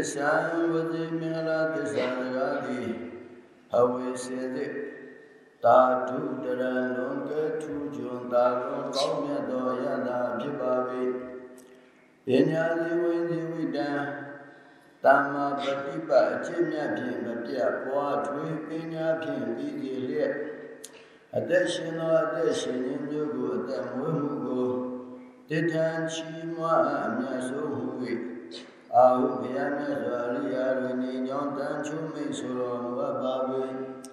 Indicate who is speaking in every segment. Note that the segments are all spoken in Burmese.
Speaker 1: စ္ဆာဝတိမင်္ဂလာသစ္စာစကားသည်အဝိစေတိတာထုတရံလုံးကထုကျွန်းတာကောကောင်းမြတ်သောယတာဖြစ်ပါ၏ပညာဇီဝိဇီဝိတံတမ္မာပฏิပတ်အချင်းမြတ်ဖြင့်မပြတ်ပွားထွေးပညာဖြင့်ပြီးစီလျက်အသက်ရှင်သောအသက်ရှင်ခြင်းမျိုးကိုအသက်မွေးမှုကိုတထံချီးမွားအမြတ်ဆုံးဟု၏ အာဟုဘုရားမြတ်စွာအရိယာတွင်နေကြောင်းတန်ချုံမိတ်ဆိုတော်မူပါပေ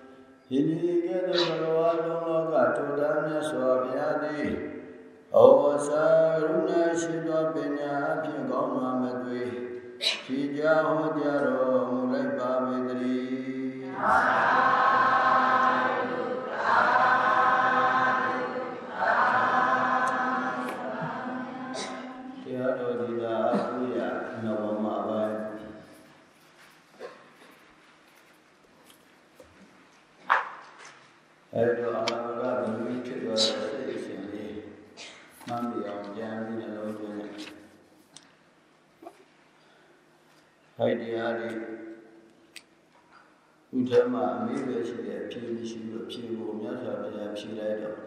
Speaker 1: ။ယနေ့ကဲ့သို့ဘဂဝါလုံးလောကထိုတန်မြတ်စွာဘုရားသည်ဩဝစာရုဏာရှိသောပညာအဖြင့်ကောင်းမှမသွေဖြေကြဟောကြားတော်မူလိုက်ပါပေတည်း။အဲ ထမအမေးပဲရှိတဲ့အဖြေမရှိလို့ဖြေကိုမြတ်စွာဘုရားဖြေလိုက်တော့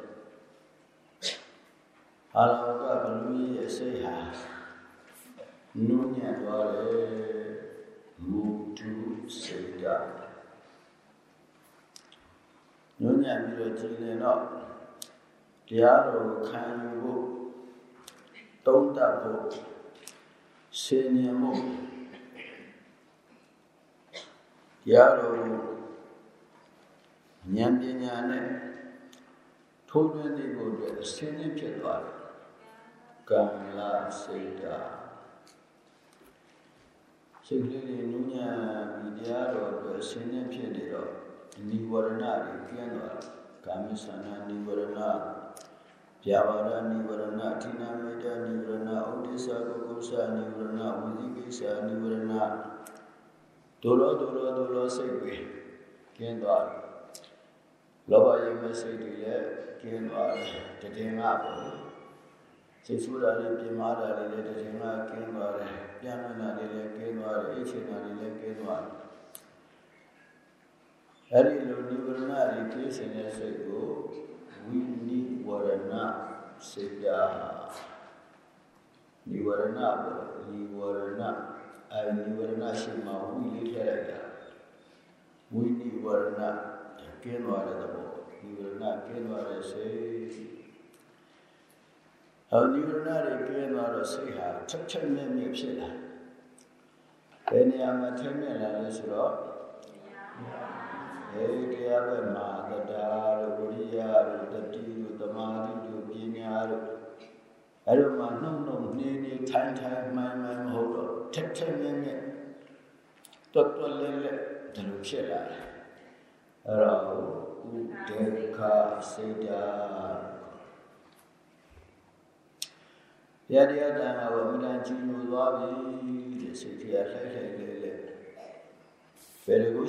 Speaker 1: အာရမကဘယ်လိုရဲ့စိတ်ဟာနုညံ့သွားတယ်မူတုစိတ်ဓာတ်ညွှန်ညံ့ပြီးတော့ကြည်လင်တော့တရားတော်ကိုခံယူဖို့သုံးတတ်ဖို့ဆင်ញံဖို့တရားတော်ကို ဉာဏ်ပညာနဲ့ထိုးထွင်းသိဖို့အတွက်အစင်းနဲ့ဖြစ်သွားတယ်ကံလာစိတ်ဓာတ်စိတ်ကလေးတွေနုညံ့ပြီးတရားတော်အတွက်အစင်းနဲ့ဖြစ်နေတော့နိဝရဏတွေကျင်းသွားတယ်ကာမိသနာနိဝရဏပြာပါဒနိဝရဏအဋ္ဌိနာမေတ္တာနိဝရဏဥဒိစ္စကုကုသနိဝရဏဝိသိကိစ္စနိဝရဏဒုလောဒုလောဒုလောစိတ်တွေကျင်းသွားတယ် လောဘယုံမဲ့စိတ်တွေလည်းကျင်းသွားတယ်တည်ငါပေါ့စိတ်ဆိုးတာတွေပြင်းမာတာတွေလည်းတည်ငါကျင်းသွားတယ်ပြန်လာတာတွေလည်းကျင်းသွားတယ်အိတ်ချင်တာတွေလည်းကျင်းသွားတယ်အဲ့ဒီလိုနိဗ္ဗာန်ရည်ကိစ္စနဲ့စိတ်ကိုဝိနိဝရဏစေတနိဝရဏပေါ့နိဝရဏအဲနိဝရဏရှိမှဝိလေးထည့်လိုက်တာဝိနိဝရဏ ကျင်းသွားတဲ့သဘောနိဝရဏကျင်းသွားတဲ့စိတ်ဟောနိဝရဏတွေကျင်းသွားတော့စိတ်ဟာချက်ချက်မြဲမြဲဖြစ်လာဘယ်နေရာမှာထက်မြက်လာလဲဆိုတော့ေတရားဘက်မှာတရားတို့ဝိရိယတို့တတိတို့သမာဓိတို့ပညာတို့အဲ့လိုမှနှုတ်နှုတ်နေနေထိုင်ထိုင်မှန်မှန်မဟုတ်တော့ထက်ထက်မြဲမြဲတွတ်တွတ်လဲလဲဒီလိုဖြစ်လာတယ် အဲ့တော့ဥဒေခစိတ်ဓာတ်တရားတရားတန်ခါကိုအမြဲတမ်းကြည်ညိုသွားပြီတဲ့စိတ်ထဲကလှိုက်လှိုက်လေလေဘယ်လို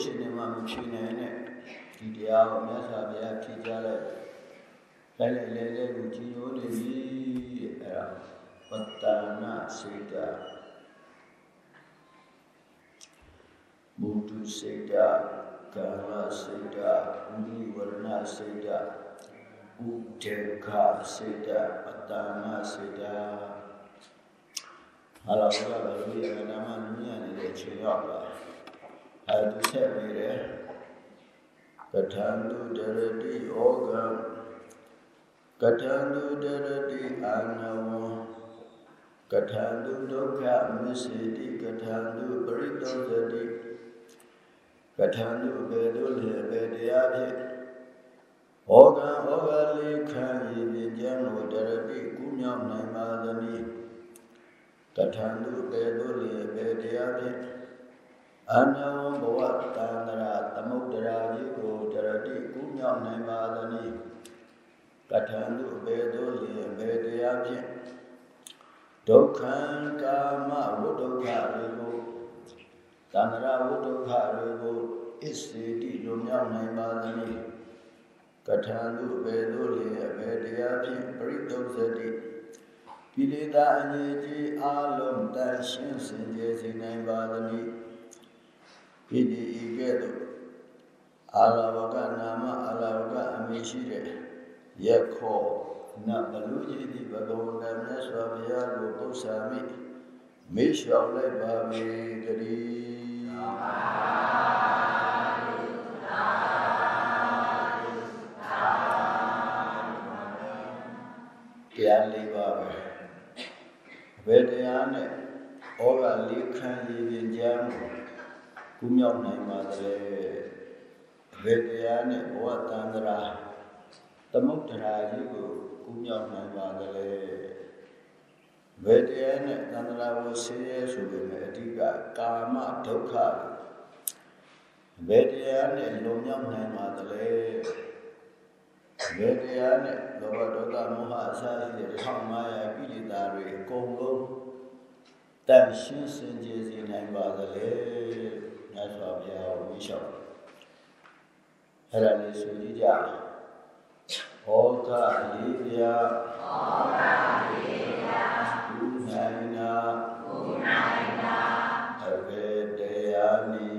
Speaker 1: ကိုရှင်နေမှမဖြစ်နိုင်နဲ့ဒီတရားကိုမြတ်စွာဘုရားဖြေကြားလိုက်လိုက်လိုက်လေလေကိုကြည်ညိုနေပြီအဲ့ဒါဝတ္တနာစိတ်ဓာတ်ဘုဒ္ဓစိတ်ဓာတ်ကာမစိတ်ဓာတ်ဥဒိဝရဏစိတ်ဓာတ်ဥဒေခစိတ်ဓာတ်အတ္တနာစိတ်ဓာတ်ဟာလာဘုရားဗလိယနာမနုညနေတဲ့ချိန်ရောက်လာအဲသူဆက်ပြီးတယ်ကထံတုဒရတိဩကံကထံတုဒရတိအာနဝံကထံတုဒုက္ခမစ္စေတိကထံတုပရိတောဇတိ ကထံတုဘေဒုလေဘေတရားဖြင့်ဩကံဩကလေးခံရည်ပြကြံကိုတရတိကုမြောက်နိုင်ပါသည်ကထံတုဘေဒုလေဘေတရားဖြင့်အနဝဘဝတန္တရာသမုဒ္ဒရာကြီးကိုတရတိကုမြောက်နိုင်ပါသည်ကထံတုဘေဒုလေဘေတရားဖြင့်ဒုက္ခံကာမဝိဒုက္ခတွေကို တန္တရာဝိဒုက္ခတွေကိုအစ္စေတိလွန်မြောက်နိုင်ပါသည်ကထာတုဘေတို့လေအဘေတရားဖြင့်ပရိဒုဇတိကိလေသာအငြိကြီးအလုံးတန်ရှင်းစင်ကြယ်စေနိုင်ပါသည်ဣတိဤကဲ့သို့အာလဝကနာမအာလဝကအမည်ရှိတဲ့ယက္ခောနဘလူကြီးတိဘဂဝန္တမြတ်စွာဘုရားကိုပု္ပ္ပာမိမေ့လျှောက်လိုက်ပါမေတည်း တရား၄ပါးပဲဘယ်တရားနဲ့ဩဃလေးခံရည်ရင်ကြမ်းကုမြောက်နိုင်ပါသလဲဘယ်တရားနဲ့ဘဝတန္တရာသမုဒ္ဒရာကြီးကိုကုမြောက်နိုင်ပါသလဲ ဘယ်တရားနဲ့တန္တရာကိုဆင်းရဲဆိုပေမဲ့အဓိကကာမဒုက္ခဘယ်တရားနဲ့လွန်မြောက်နိုင်ပါသလဲဘယ်တရားနဲ့လောဘဒေါသမောဟအစရှိတဲ့1500ကိလေသာတွေအကုန်လုံးတန်ရှင်းစင်ကြယ်စေနိုင်ပါသလဲမြတ်စွာဘုရားဝိရှောက်အဲ့ဒါလေးဆိုကြည့်ကြဟောတာလေးပြဟောတာလေးပြ တ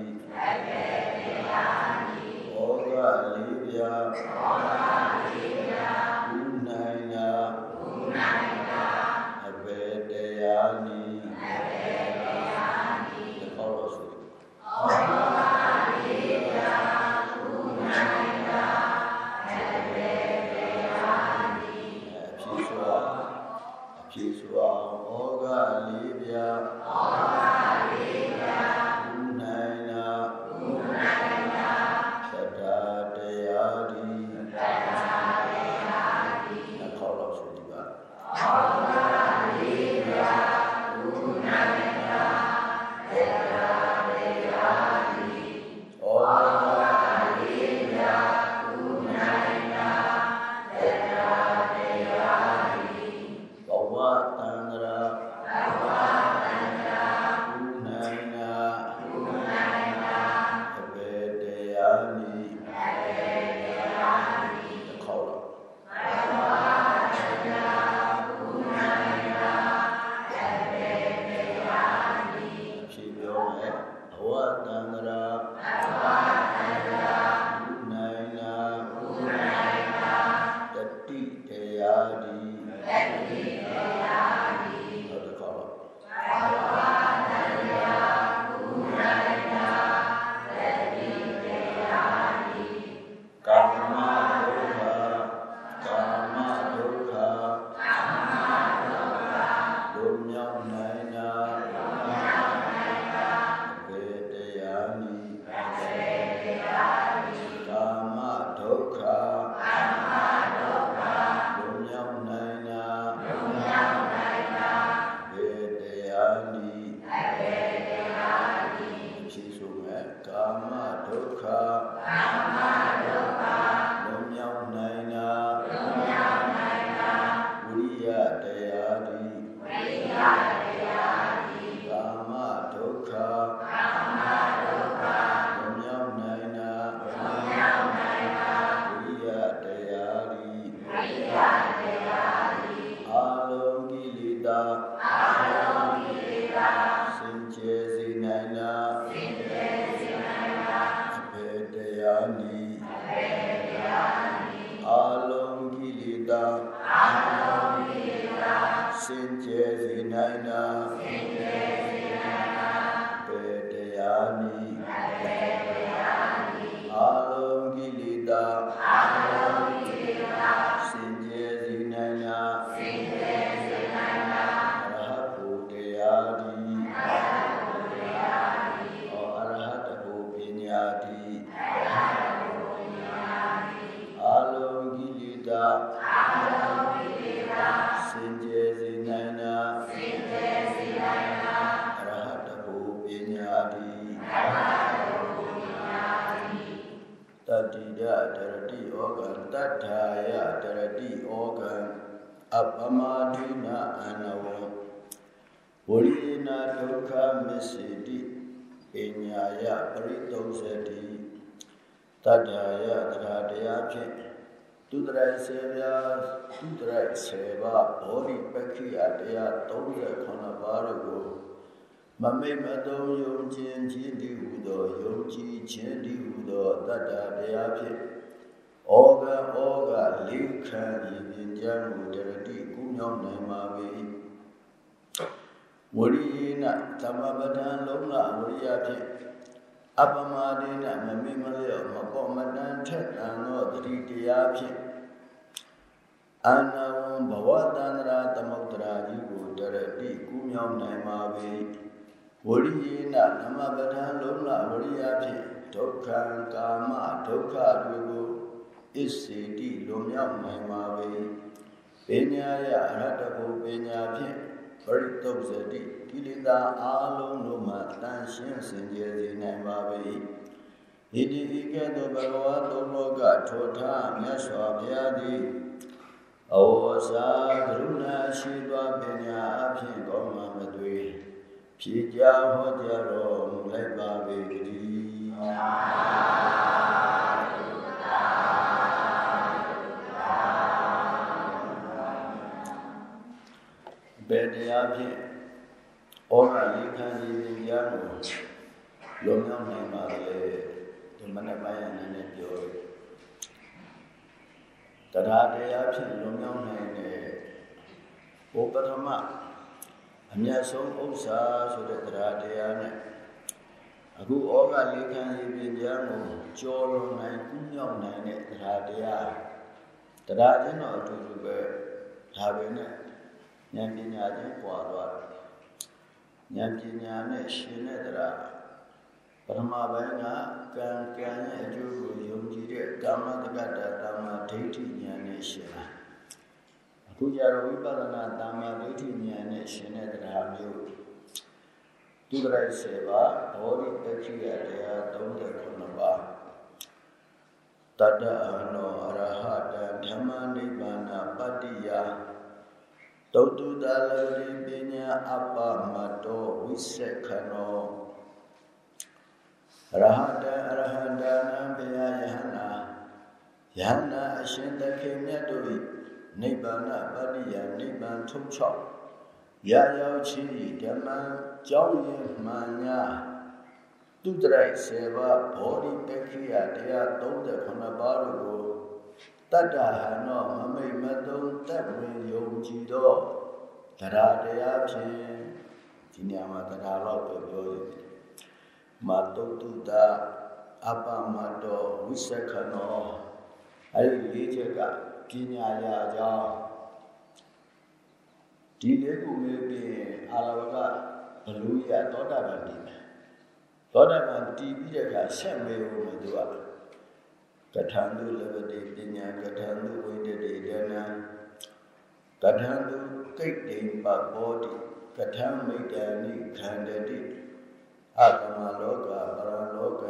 Speaker 1: တ အပမဒိနာအနဝံဝရိနာဒုက္ခမစ္စေတိပညာယပရိသုဇတိတတ္ထာယသရတရားဖြင့်သူတရဆေဗျာသူတရဆေဘာဘောဓိပက္ခိယတရား38ပါးတို့ကိုမမိတ်မသုံးယုံခြင်းခြင်းတည်ဟူသောယုံကြည်ခြင်းတည်ဟူသောတတ္တတရားဖြင့် ဩဃဩဃလေးခံဤပညာမှုတရတိကုမြောင်းနိုင်ပါ၏ဝရိယနာသမပဒံလုံးလဝရိယဖြင့်အပမဒေနမမိမလျောမပေါ်မတန်ထက်တန်သောတတိတရားဖြင့်အာနာဝံဘဝတန္တရာသမုဒ္ဒရာကြီးကိုတရတိကူးမြောင်းနိုင်ပါ၏ဝရိယေနသမပဒံလုံးလဝရိယဖြင့်ဒုက္ခံကာမဒုက္ခတွေကို အစ္စေတိလွန်မြောက်နိုင်ပါ၏ပညာယအရဟတဘုပညာဖြင့်ပရိသုဇတိကိလေသာအလုံးတို့မှတန်ရှင်းစင်ကြယ်စေနိုင်ပါ၏ဣတိဤကဲ့သို့ဘဂဝါသုံးလောကထောထားမြတ်စွာဘုရားသည်အဝေါ်စာကရုဏာရှိသောပညာအဖြင့်ကောင်းမှမသွေဖြေကြဟောကြားတော်မူလိုက်ပါပေတည်း တရားဖြင့်ဩဃလေးခံရည်ဉာဏ်ကိုလုံမြောက်နိုင်ပါလေဒီမနေ့ပိုင်းအနေနဲ့ပြောတယ်တရားတရားဖြင့်လုံမြောက်နိုင်တဲ့ဘုပထမအမြတ်ဆုံးဥစ္စာဆိုတဲ့တရားတရားနဲ့အခုဩဃလေးခံရည်ဉာဏ်ကိုကြော်လွန်နိုင်ကူးမြောက်နိုင်တဲ့တရားတရားတရားချင်းတော့အတူတူပဲဒါပဲနဲ့ ဉာဏ်ပညာချင်းပွာသွားတယ်ဉာဏ်ပညာနဲ့ရှင်တဲ့တရားပထမပိုင်းကကံကံရဲ့အကျိုးကိုယုံကြည်တဲ့ကာမတက္ကတာတာမဒိဋ္ဌိဉာဏ်နဲ့ရှင်တာအခုကြတော့ဝိပဿနာတာမဒိဋ္ဌိဉာဏ်နဲ့ရှင်တဲ့တရားမျိုးဒီပရိစေပါဘောဓိတက္ခိယတရား39ပါးတတ္တအနောအရဟတဓမ္မနိဗ္ဗာန်ပတ္တိယ သုတ္တုတလရိပညာအပမတောဝိသက္ခနောရဟတအရဟန္တာနံဘယယဟနာယဟနာအရှင်သခင်မြတ်တို့၏နိဗ္ဗာန်ပတ္တိယနိဗ္ဗာန်ထုံချောက်ရာရောက်ချီဓမ္မကြောင်းရင်မှန်ညာတုတရိုက်ဆေဘဘောဓိပက္ခိယတရား39ပါးတို့ကို တတ္တဟံသောမမိတ်မသုံးတက်ဝင်ယုံကြည်သောတရားတရားဖြင့်ဒီနေရာမှာတရားတော့ပြောပြောရည်မတုတ္တုတအပမတောဝိသခနောအဲဒီလေးချက်ကပညာရာကြောင့်ဒီလေးခုလေးပြင်အာလဝကဘလူရသောတာပန်တည်တယ်သောတာပန်တည်ပြီးတဲ့အခါဆက်မေဖို့မသူက ကထာန္တုလဘတိပညာကထာန္တုဝိတ္တိဒနာကထာန္တုကိတ်တိပဘောတိကထာမိတ္တနိခန္တတိအတမလောကပရလောက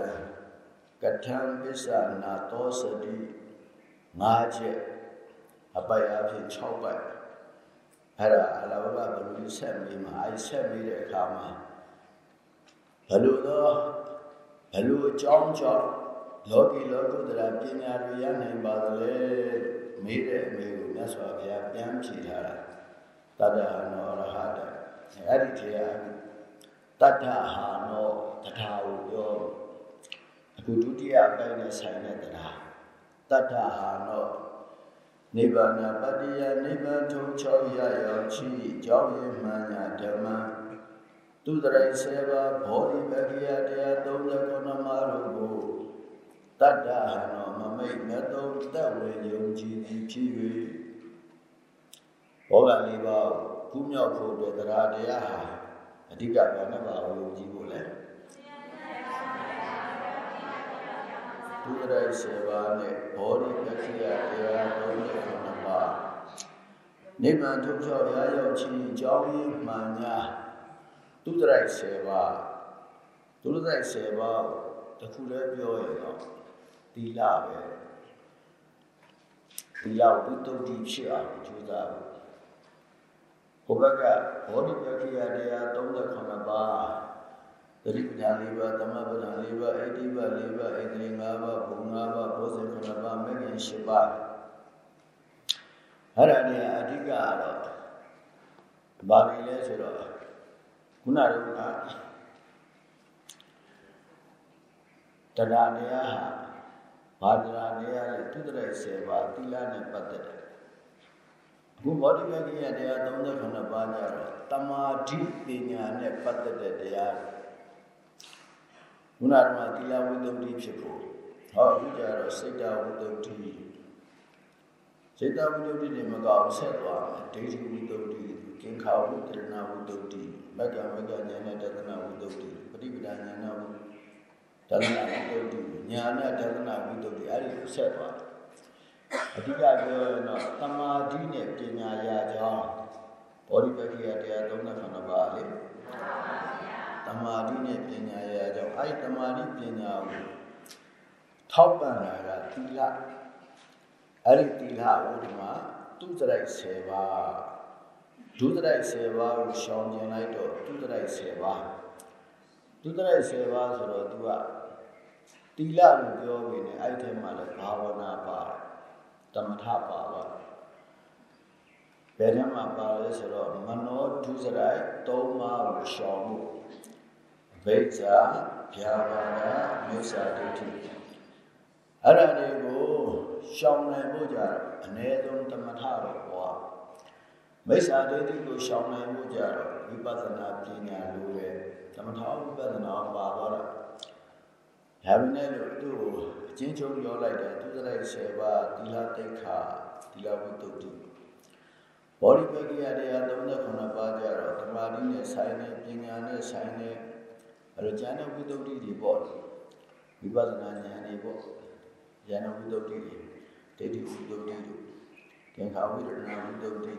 Speaker 1: ကထာပစ္ဆနာသောစတိငါးချက်အပိုက်အဖြစ်6ပိုက်အဲ့ဒါအလောကဘယ်လိုဆက်ပြီးမှအဲဆက်ပြီးတဲ့အခါမှာဘယ်လိုတော့ဘယ်လိုအကြောင်းကြောင့် လောကီလောကုတ္တရာပညာတွေရနိုင်ပါသလဲမေးတဲ့အမေကိုမြတ်စွာဘုရားပြန်ဖြေထားတာတတ္တဟနောရဟတအဲ့ဒီထေရတတ္ထဟာနောတထာကိုပြောအခုဒုတိယအပိုင်းနဲ့ဆိုင်တဲ့တရားတတ္ထဟာနောနိဗ္ဗာန်ပတ္တိယနိဗ္ဗာန်ထုံချောရရောက်ချီကြောင်းရမှန်ညာဓမ္မသူတရိစေဘာဘောဓိပက္ခိယတရား39မှားတို့ကို တတ္တဟံတော်မမိတ်မတုံသက်ဝေယုံကြည်သည်ဖြစ်၍ဘောဂလေးပါးကုမြောက်ဖို့အတွက်တရားတရားဟာအဓိကဘာနဲ့ပါယုံကြည်ဖို့လဲသူတရိစေဘာနဲ့ဘောဓိပက္ခိယတရား39ပါးနိဗ္ဗာန်ထုတ်ချောရရောက်ခြင်းအကြောင်းရင်းမှန်များသူတရိုက်10ပါးသူတရိုက်10ပါးတခုလည်းပြောရင်တော့သီလပဲသီလဝိတ္တုတိဖြစ်အောင် ကြိုးစားဖို့ဟိုဘက်ကဘောဓိပက္ခိယတရား39ပါးသတိပဋ္ဌာန်၄ပါးသမပဋ္ဌာန်၄ပါးအ ဘုံ၅ပါးဘောဇဉ်9ပါးမဂ္ဂင်10ပါးအဲ့ဒါနေအဓိကကတော့ဘာပဲလဲဆိုတော့ခုနကတရားတရားဟာဘာတရားတရားလဲသူတရိုက်10ပါးသီလနဲ့ပတ်သက်တယ်အခုဘောဓိမဂ္ဂင်တရား39ပါးကြတော့တမာဓိပညာနဲ့ပတ်သက်တဲ့တရားခုနကသီလဝိတ္တုဖြစ်ဖို့ဟောအခုကြတော့စိတ်တဝိတ္တုစိတ်တဝိတ္တုတွေမကောက်ဆက်သွားမယ်ဒိဋ္ဌိဝိတ္တုကင်္ခာဝိတ္တရဏဝိတ္တုမက္ကမက္ကဉာဏတဒနာဝိတ္တုပฏิပဒါဉာဏဝိ ဒသနာဝိတ္တုဉာဏဒသနာဝိတ္တုအဲ့ဒီကိုဆက်သွားတယ်အဓိကပြောရင်တော့သမာဓိနဲ့ပညာရာကြောင်းဘောဓိပက္ခိယတရား39ပါးလေသမာဓိနဲ့ပညာရာကြောင်းအဲ့ဒီသမာဓိပညာကိုထောက်ပံ့တာကသီလအဲ့ဒီသီလဝိဓမသူစရိုက်10ပါးဒုစရိုက်10ပါးကိုရှောင်ကျင်လိုက်တော့ဒုစရိုက်10ပါးဒုစရိုက်10ပါးဆိုတော့ तू က သီလလို့ပြောပြီးနေအဲ့ဒီထဲမှာလည်းဘာဝနာပါတယ်တမထပါပါဘယ်ထဲမှာပါလဲဆိုတော့မနောဒုစရိုက်သုံးပါးကိုရှောင်မှုဗိဇာဗျာပါဒမိစ္ဆာဒိဋ္ဌိအဲ့ဒါတွေကိုရှောင်နိုင်ဖို့ကြတော့အ ਨੇ ဆုံးတမထတော့ဟောမိစ္ဆာဒိဋ္ဌိကိုရှောင်နိုင်ဖို့ကြတော့ဝိပဿနာပညာလိုပဲတမထဝိပဿနာပါတော့ ဒါပေမဲ့လို့သူ့ကိုအချင်းချင်းပြောလိုက်တယ်သူစရိုက်10ပါးသီလတိတ်ခါသီလဝိတ္တုဘောဓိပက္ခိယတရား39ပါးကြတော့ဓမ္မတိနဲ့ဆိုင်တဲ့ပညာနဲ့ဆိုင်တဲ့အဲ့တော့ဉာဏ်ဝိတ္တုတွေပေါ့ဝိပဿနာဉာဏ်တွေပေါ့ဉာဏ်ဝိတ္တုတွေဒိဋ္ဌိဝိတ္တုတွေကင်္ခာဝိရဏဝိတ္တုတွေ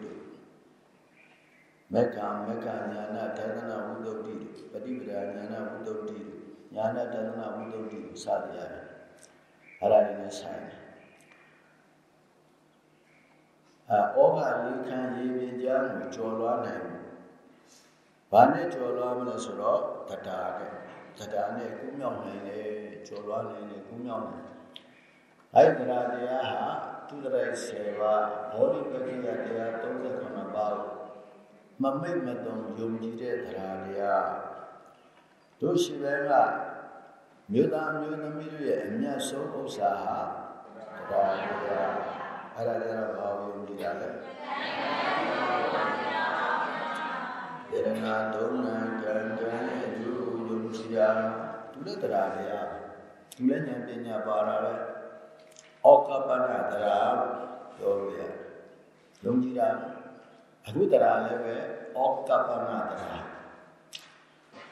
Speaker 1: မက္ခမက္ခဉာဏဒသနာဝိတ္တုတွေပฏิပဒါဉာဏဝိတ္တုတွေ ဉာဏဒသနာဝိတ္တုတွေစသည်ရတယ်အဲ့ဒါတွေနဲ့ဆိုင်တယ်အဲဩဃလေးခံရေးပြကြားမှုကျော်လွှားနိုင်ဘူးဘာနဲ့ကျော်လွှားမလဲဆိုတော့တရားတဲ့တရားနဲ့ကုမြောက်နိုင်တယ်ကျော်လွှားနိုင်တယ်ကုမြောက်နိုင်အဲ့ဒီတရားတရားဟာသူတရိုက်7ပါးဘောဓိပက္ခိယတရား39ပါးမမိတ်မတုံယုံကြည်တဲ့တရားတရား တို့ရှိဘဲကမြို့သားမြို့သမီးတို့ရဲ့အမျက်ဆုံးဥစ္စာဟာတရားတရားအဲ့ဒါလည်းဘာဝယုံကြည်တာလဲယရဏဒုံနံကံကံအကျိုးယုံကြည်တာသူလည်းတရားတရားသူလည်းဉာဏ်ပညာပါတာပဲဩကပနတရားပြောလို့ရယုံကြည်တာအခုတရားလည်းပဲဩကပနတရား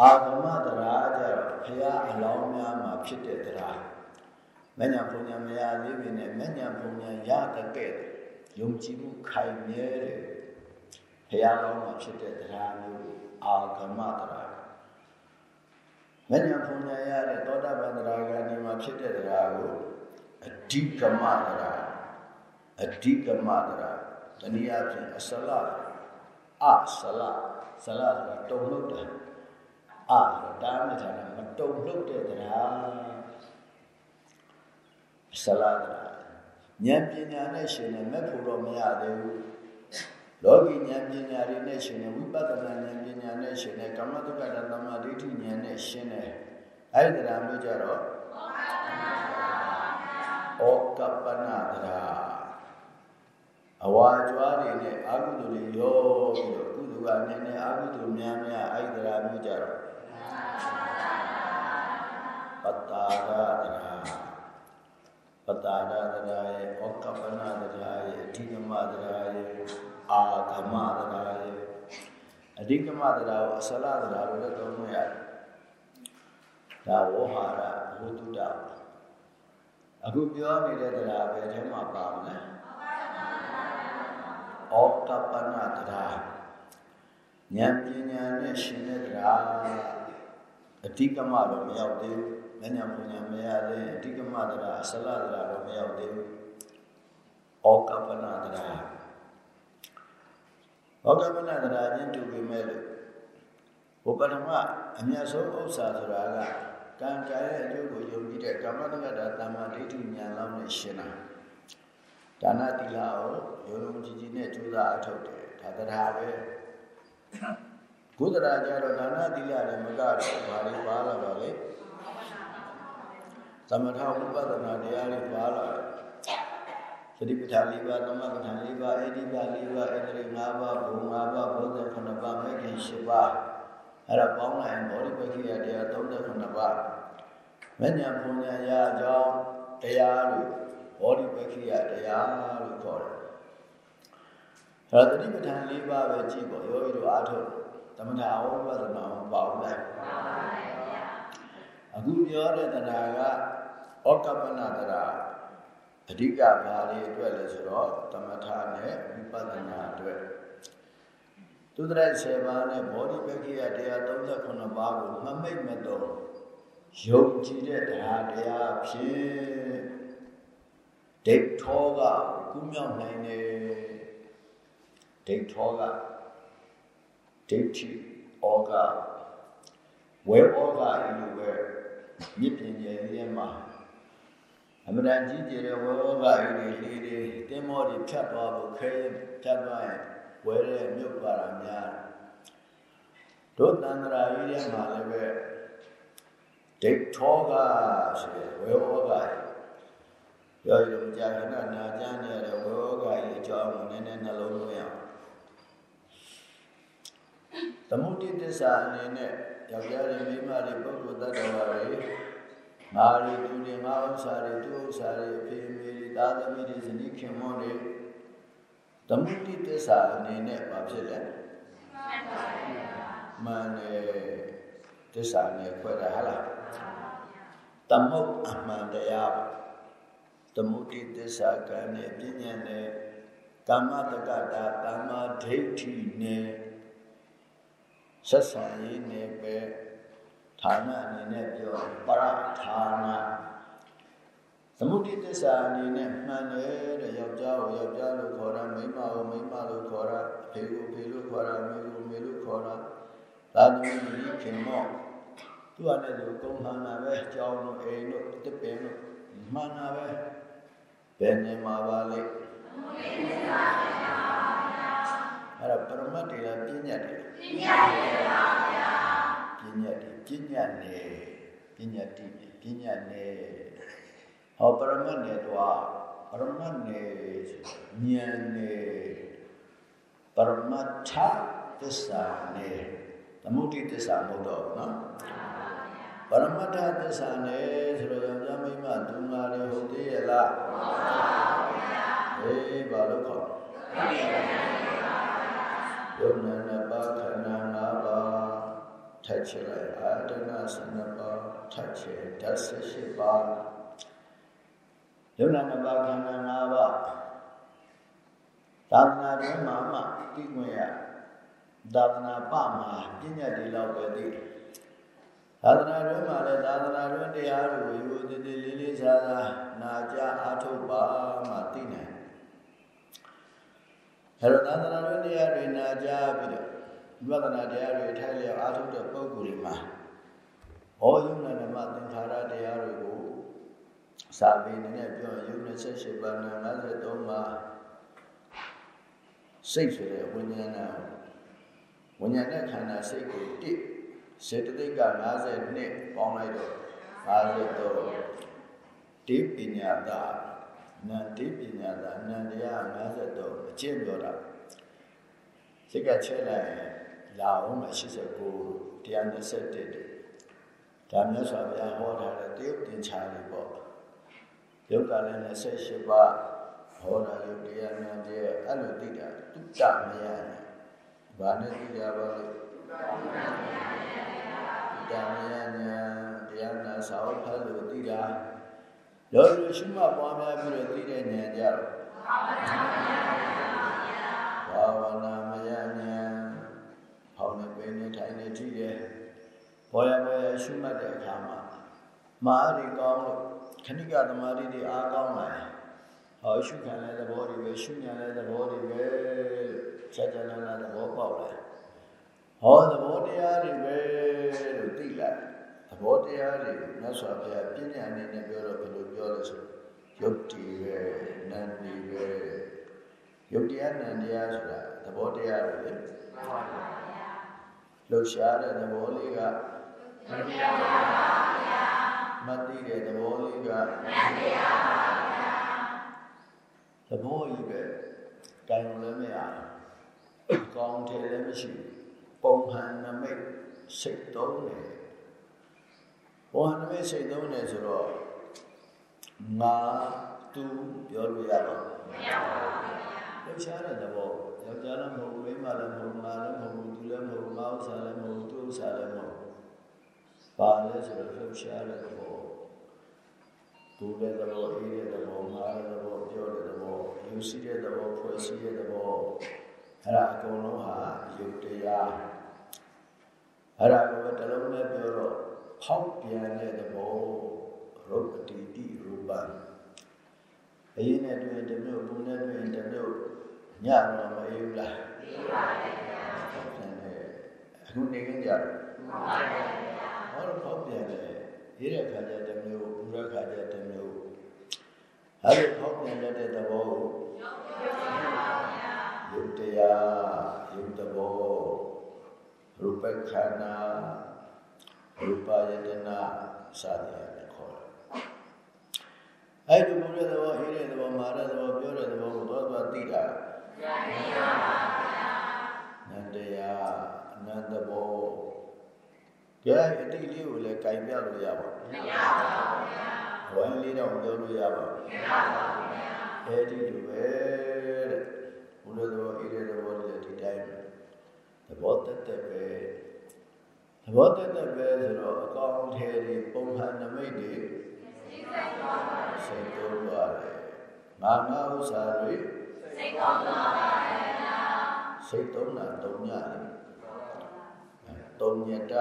Speaker 1: အဓိကမတရားအစလတရားအဓိကမတရားအာဂမတရားကြတော့ဘုရားအလောင်းများမှာဖြစ်တဲ့တရားမညာပုံညာမရသေးပြီနဲ့မညာပုံညာရတဲ့ကဲ့ယုံကြည်မှုခိုင်မြဲတဲ့ဘုရားတော်မှာဖြစ်တဲ့တရားမျိုးအာဂမတရားမညာပုံညာရတဲ့သောတာပန်တရားကနေမှာဖြစ်တဲ့တရားကိုအဓိကမတရားအဓိကမတရားတနည်းအားဖြင့်အစလအစလစလဆိုတာတုံ့လို့တာ အာတာမထာနာမတုံ့လို့တဲ့တရားအစလတရားဉာဏ်ပညာနဲ့ရှင်နေမဲ့ဖို့တော့မရသေးဘူးလောကီဉာဏ်ပညာတွေနဲ့ရှင်နေဝိပဿနာဉာဏ်ပညာနဲ့ရှင်နေကမ္မတုကတသမ္မာဒိဋ္ဌိဉာဏ်နဲ့ရှင်နေအဲ့ဒီတရားမျိုးကြတော့ဩကပ္ပနာတရားအဝါကြွားတွေနဲ့အာဟုတုတွေရောပြီးတော့ကုသိုလ်ကနည်းနည်းအာဟုတုများများအဲ့ဒီတရားမျိုးကြတော့ ပတ္တာရတရားပတ္တာရတရားရဲ့ဩကပ္ပနာတရားရဲ့အဓိကမတရားရဲ့အာဂမတရားရဲ့အဓိကမတရားကိုအစလတရားလို့လည်းသုံးလို့ရတယ်ဒါဝဟာရဘုဒ္ဓအခုပြောနေတဲ့တရားပဲထဲမှာပါမလဲဩကပ္ပနာတရားဉာဏ်ပညာနဲ့ရှင်တဲ့တရားအဓိကမတော့မရောက်သေးဘူး မညာပညာမရသေးအဓိကမတရားအစလတရားတော့မရောက်သေးဘူးဩကပ္ပနာတရားဩကပ္ပနာတရားချင်းတူပေမဲ့လို့ဘုပ္ပဓမ္မအမြတ်ဆုံးဥစ္စာဆိုတာကကံကြရဲ့အကျိုးကိုယုံကြည်တဲ့ကမ္မတက္ကတာတမ္မာဒိဋ္ဌိဉာဏ်လောက်နဲ့ရှင်းတာဒါနတိလာကိုယုံယုံကြည်ကြည်နဲ့ကြိုးစားအထောက်တယ်ဒါတရားပဲဘုဒ္ဓရာကြတော့ဒါနတိလာနဲ့မကတော့ဘာလို့ပါလာပါလဲ သမထဥပဒနာတရားတွေပါလာတယ်သတိပဋ္ဌာန်၄ပါးသမပဋ္ဌာန်၄ပါးအဋ္ဌိပါ၄ပါးအတ္တ၅ပါးဘုံ၅ပါးဘုဒ္ဓ9ပါးမဲ့ခင်10ပါးအဲ့ဒါပေါင်းလိုက်ရင်ဘောဓိပက္ခိယတရား39ပါးမဉ္ဇဉ်ပုံညာရအကြောင်းတရားလို့ဘောဓိပက္ခိယတရားလို့ခေါ်တယ်။အဲ့ဒါတတိပဋ္ဌာန်၄ပါးပဲကြည့်ပေါ့ယောဂီတို့အားထုတ်သမထအဝိပဿနာမပေါင်းလိုက်။ အခုပြောတဲ့တရားကဩကပ္ပနာတရားအဓိကဘာတွေအတွက်လဲဆိုတော့သမထနဲ့ဝိပဿနာအတွက်သူတရက်7ပါးနဲ့ဘောဓိပက္ခိယတရား39ပါးကိုမမိတ်မတော်ယုံကြည်တဲ့တရားတရားဖြင့်ဒိဋ္ဌောကကုမြောက်နိုင်တယ်ဒိဋ္ဌောကဒိဋ္ဌိဩကဝေဩကဤလိုပဲ မြစ်ပြင်ကျယ်ရဲ့မှာအမှန်တန်ကြီးကျယ်တဲ့ဝေဩကဤတွေလေးတွေတင်းမောတွေဖြတ်သွားဖို့ခဲဖြတ်သွားရင်ဝဲတဲ့မြုပ်သွားတာများတို့တန္တရာကြီးထဲမှာလည်းပဲဒိဋ္ဌောကဆိုရယ်ဝေဩကပြောရလို့ကြာခဏနာကြနေရတဲ့ဝေဩကကြီးအကြောင်းကိုနည်းနည်းနှလုံးသွင်းအောင် သမုဒိတ္တစ္စာအနေနဲ့ယောက်ျားတွေမိန်းမတွေပုဂ္ဂိုလ်တ attva တွေငါတွေသူတွေငါဥစ္စာတွေသူဥစ္စာတွေအဖေအမေတွေသားသမီးတွေဇနီးခင်မွန်းတွေသမုဒိတစ္ဆာအနေနဲ့ဘာဖြစ်လဲမှန်တယ်တစ္ဆာနဲ့ခွဲတာဟာလားသမုတ်အမှန်တရားသမုဒိတစ္ဆာကံနဲ့ပြဉ္ညာနဲ့ကမ္မတက္ကတာတမ္မာဒိဋ္ဌိနဲ့ ဆက်ဆံရေးနဲ့ပဲဌာနအနေနဲ့ပြောပရဌာနသမုဒိတစ္ဆာအနေနဲ့မှန်တယ်တဲ့ယောက်ျားကိုယောက်ျားလို့ခေါ်တာမိန်းမကိုမိန်းမလို့ခေါ်တာအဖေကိုဖေလို့ခေါ်တာမိကိုမေလို့ခေါ်တာသာသမီကြီးခင်မော့သူကလည်းသူကုံမှန်တာပဲကြောင်းလို့အိမ်လို့တစ်ပင်လို့မှန်တာပဲဘယ်နေမှာပါလဲအဲ့ဒါပရမတ်တွေလားပြဉ္ညာတွေ ပြဉ္ညာတွေပါဗျာပြဉ္ညာတွေပြဉ္ညာနယ်ပြဉ္ညာတိပြဉ္ညာနယ်ဟောပရမတ်နယ်တော့ပရမတ်နယ်ဉာဏ်နယ်ပရမတ်ထသစ္စာနယ်သမုဒိသစ္စာမဟုတ်တော့ဘူးနော်ပရမတ္ထသစ္စာနဲ့ဆိုတော့ယောက်ျားမိန်းမသူငါတွေဟုတ်သေးရဲ့လားဟုတ်ပါဘူးဗျာအေးဘာလို့ခေါ်ယုံနာနပါခန္ဓာ၅ပါး ထက်ချလိုက်အာတနာစနပါထက်ချဓာတ်ရှိပါယုံနာနပါခန္ဓာ၅ပါးသာသနာ့ဘုမှာမှသိခွင့်ရသာသနာပမှာပြဉ္ညာဒီလောက်ပဲသိတယ်သာသနာ့ဘုမှာလည်းသာသနာ့ဘုတရားတွေကိုရိုးသေးသေးလေးလေးစားစားနာကြအားထုတ်ပါမှသိနိုင်အဲတော့သာသနာ့တရားတွေနာကြားပြီးတော့ ဝိပဿနာတရားတွေထိုင်လျောက်အားထုတ်တဲ့ပုဂ္ဂိုလ်တွေမှာဟောယုံနာဓမ္မသင်္ခါရတရားတွေကိုစာပေနဲ့ပြောယုံ28ပါးနဲ့53ပါးစိတ်ဆိုတဲ့ဝိညာဏဝိညာဉ်နဲ့ခန္ဓာစိတ်ကိုတိစေတသိက်က50နှစ်ပေါင်းလိုက်တော့53တိပညာတာနန္တိပညာတာအနန္တရား53အကျင့်ပြောတာစိတ်ကချက်လိုက် လာအောင်မှာ89တရား21ဒါမြတ်စွာဘုရားဟောထားတဲ့တယုတ်တင်ချာတွေပေါ့ယုတ်ကလည်း28ပါးဟောတာယုတ်တရားနန္တရားအဲ့လိုသိတာတုတ္တမယနဲ့ဘာနဲ့သိကြပါလဲတုတ္တမယညာတရားနာစာဝတ်ဖတ်လို့သိတာလောကရှိမှပွားများပြီးတော့သိတဲ့ဉာဏ်ကြတော့ဘာဝနာ ဘောရဘောရရှိမှတ်တဲ့အခါမှာမာရီကောင်းလို့ခဏိကသမာဓိတွေအားကောင်းလာတယ်ဟောရှုခံတဲ့သဘောတွေပဲရှုညာတဲ့သဘောတွေပဲချက်ချနာနာသဘောပေါက်လာဟောသဘောတရားတွေပဲလို့သိလာသဘောတရားတွေမြတ်စွာဘုရားပြညာအနေနဲ့ပြောတော့ဘယ်လိုပြောလဲဆိုယုတ်တိပဲနန္ဒီပဲယုတ်တရားနန္တရားဆိုတာသဘောတရားတွေလေလှုပ်ရှားတဲ့သဘောလေးက မတရားပါဗျာမသိတဲ့သဘောလေးကမတရားပါဗျာသဘောကြီးပဲတိုင်လို့လည်းမရဘူးကောင်းတယ်လည်းမရှိဘူးပုံဟန်နမိတ်စိတ်သုံးတယ်ပုံဟန်နမိတ်စိတ်သုံးတယ်ဆိုတော့ငါသူပြောလို့ရတော့မရပါဘူးလှုပ်ရှားတဲ့သဘောယောက်ျားလည်းမဟုတ်ဘူးမိန်းမလည်းမဟုတ်ဘူးငါလည်းမဟုတ်ဘူးသူလည်းမဟုတ်ဘူးငါဥစ္စာလည်းမဟုတ်ဘူးသူဥစ္စာလည်းမဟုတ် ဘူးဘာလဲဆိုတော့လှုပ်ရှားတဲ့သဘောသူတဲ့သဘောအေးတဲ့သဘောငါတဲ့သဘောပြောတဲ့သဘောယူစီတဲ့သဘောဖွဲ့စည်းတဲ့သဘောအဲ့ဒါအကုန်လုံးဟာယုတ်တရားအဲ့ဒါကိုတလုံးနဲ့ပြောတော့ဖောက်ပြန်တဲ့သဘောရုပ်တိတိရူပအရင်နဲ့တွေ့တဲ့မျိုးဘုံနဲ့တွေ့တဲ့မျိုးညတော့မအေးဘူးလားအေးပါပါဗျာအခုနေကြကြတယ်မှန်ပါဗျာ ဟောတော့ဖောက်ပြန်တယ်ရေးတဲ့ခါကျတစ်မျိုးပူတဲ့ခါကျတစ်မျိုးအဲ့ဒီဖောက်ပြန်တဲ့သဘောကိုယုတ်တရားယုတ်သဘောရူပခန္ဓာရူပယတနာစသည်နဲ့ခေါ်တယ်အဲ့ဒီပူတဲ့သဘောအေးတဲ့သဘောမာတဲ့သဘောပြောတဲ့သဘောကိုတော့တော့သိတာဉာဏ်တရားပါဗျာနန္တရားအနန္တဘော တရားအတိတ်လေးကိုလည်းကြိုင်ပြလို့ရပါဘူးမရပါဘူးဗျာဝမ်းလေးတော့ပြောလို့ရပါဘူးမရပါဘူးဗျာအဲဒီလိုပဲတဲ့ဘုရားတော်အေးတဲ့သဘောလေးဒီတိုင်းသဘောတက်တက်ပဲသဘောတက်တက်ပဲဆိုတော့အကောင်ထဲတွေပုံဟန်နမိတ်တွေစိတ်တော်ပါတယ်ငါငါဥစ္စာတွေစိတ်တော်ပါတယ်ဗျာစိတ်တော်တာတုံညတယ်တုံညတ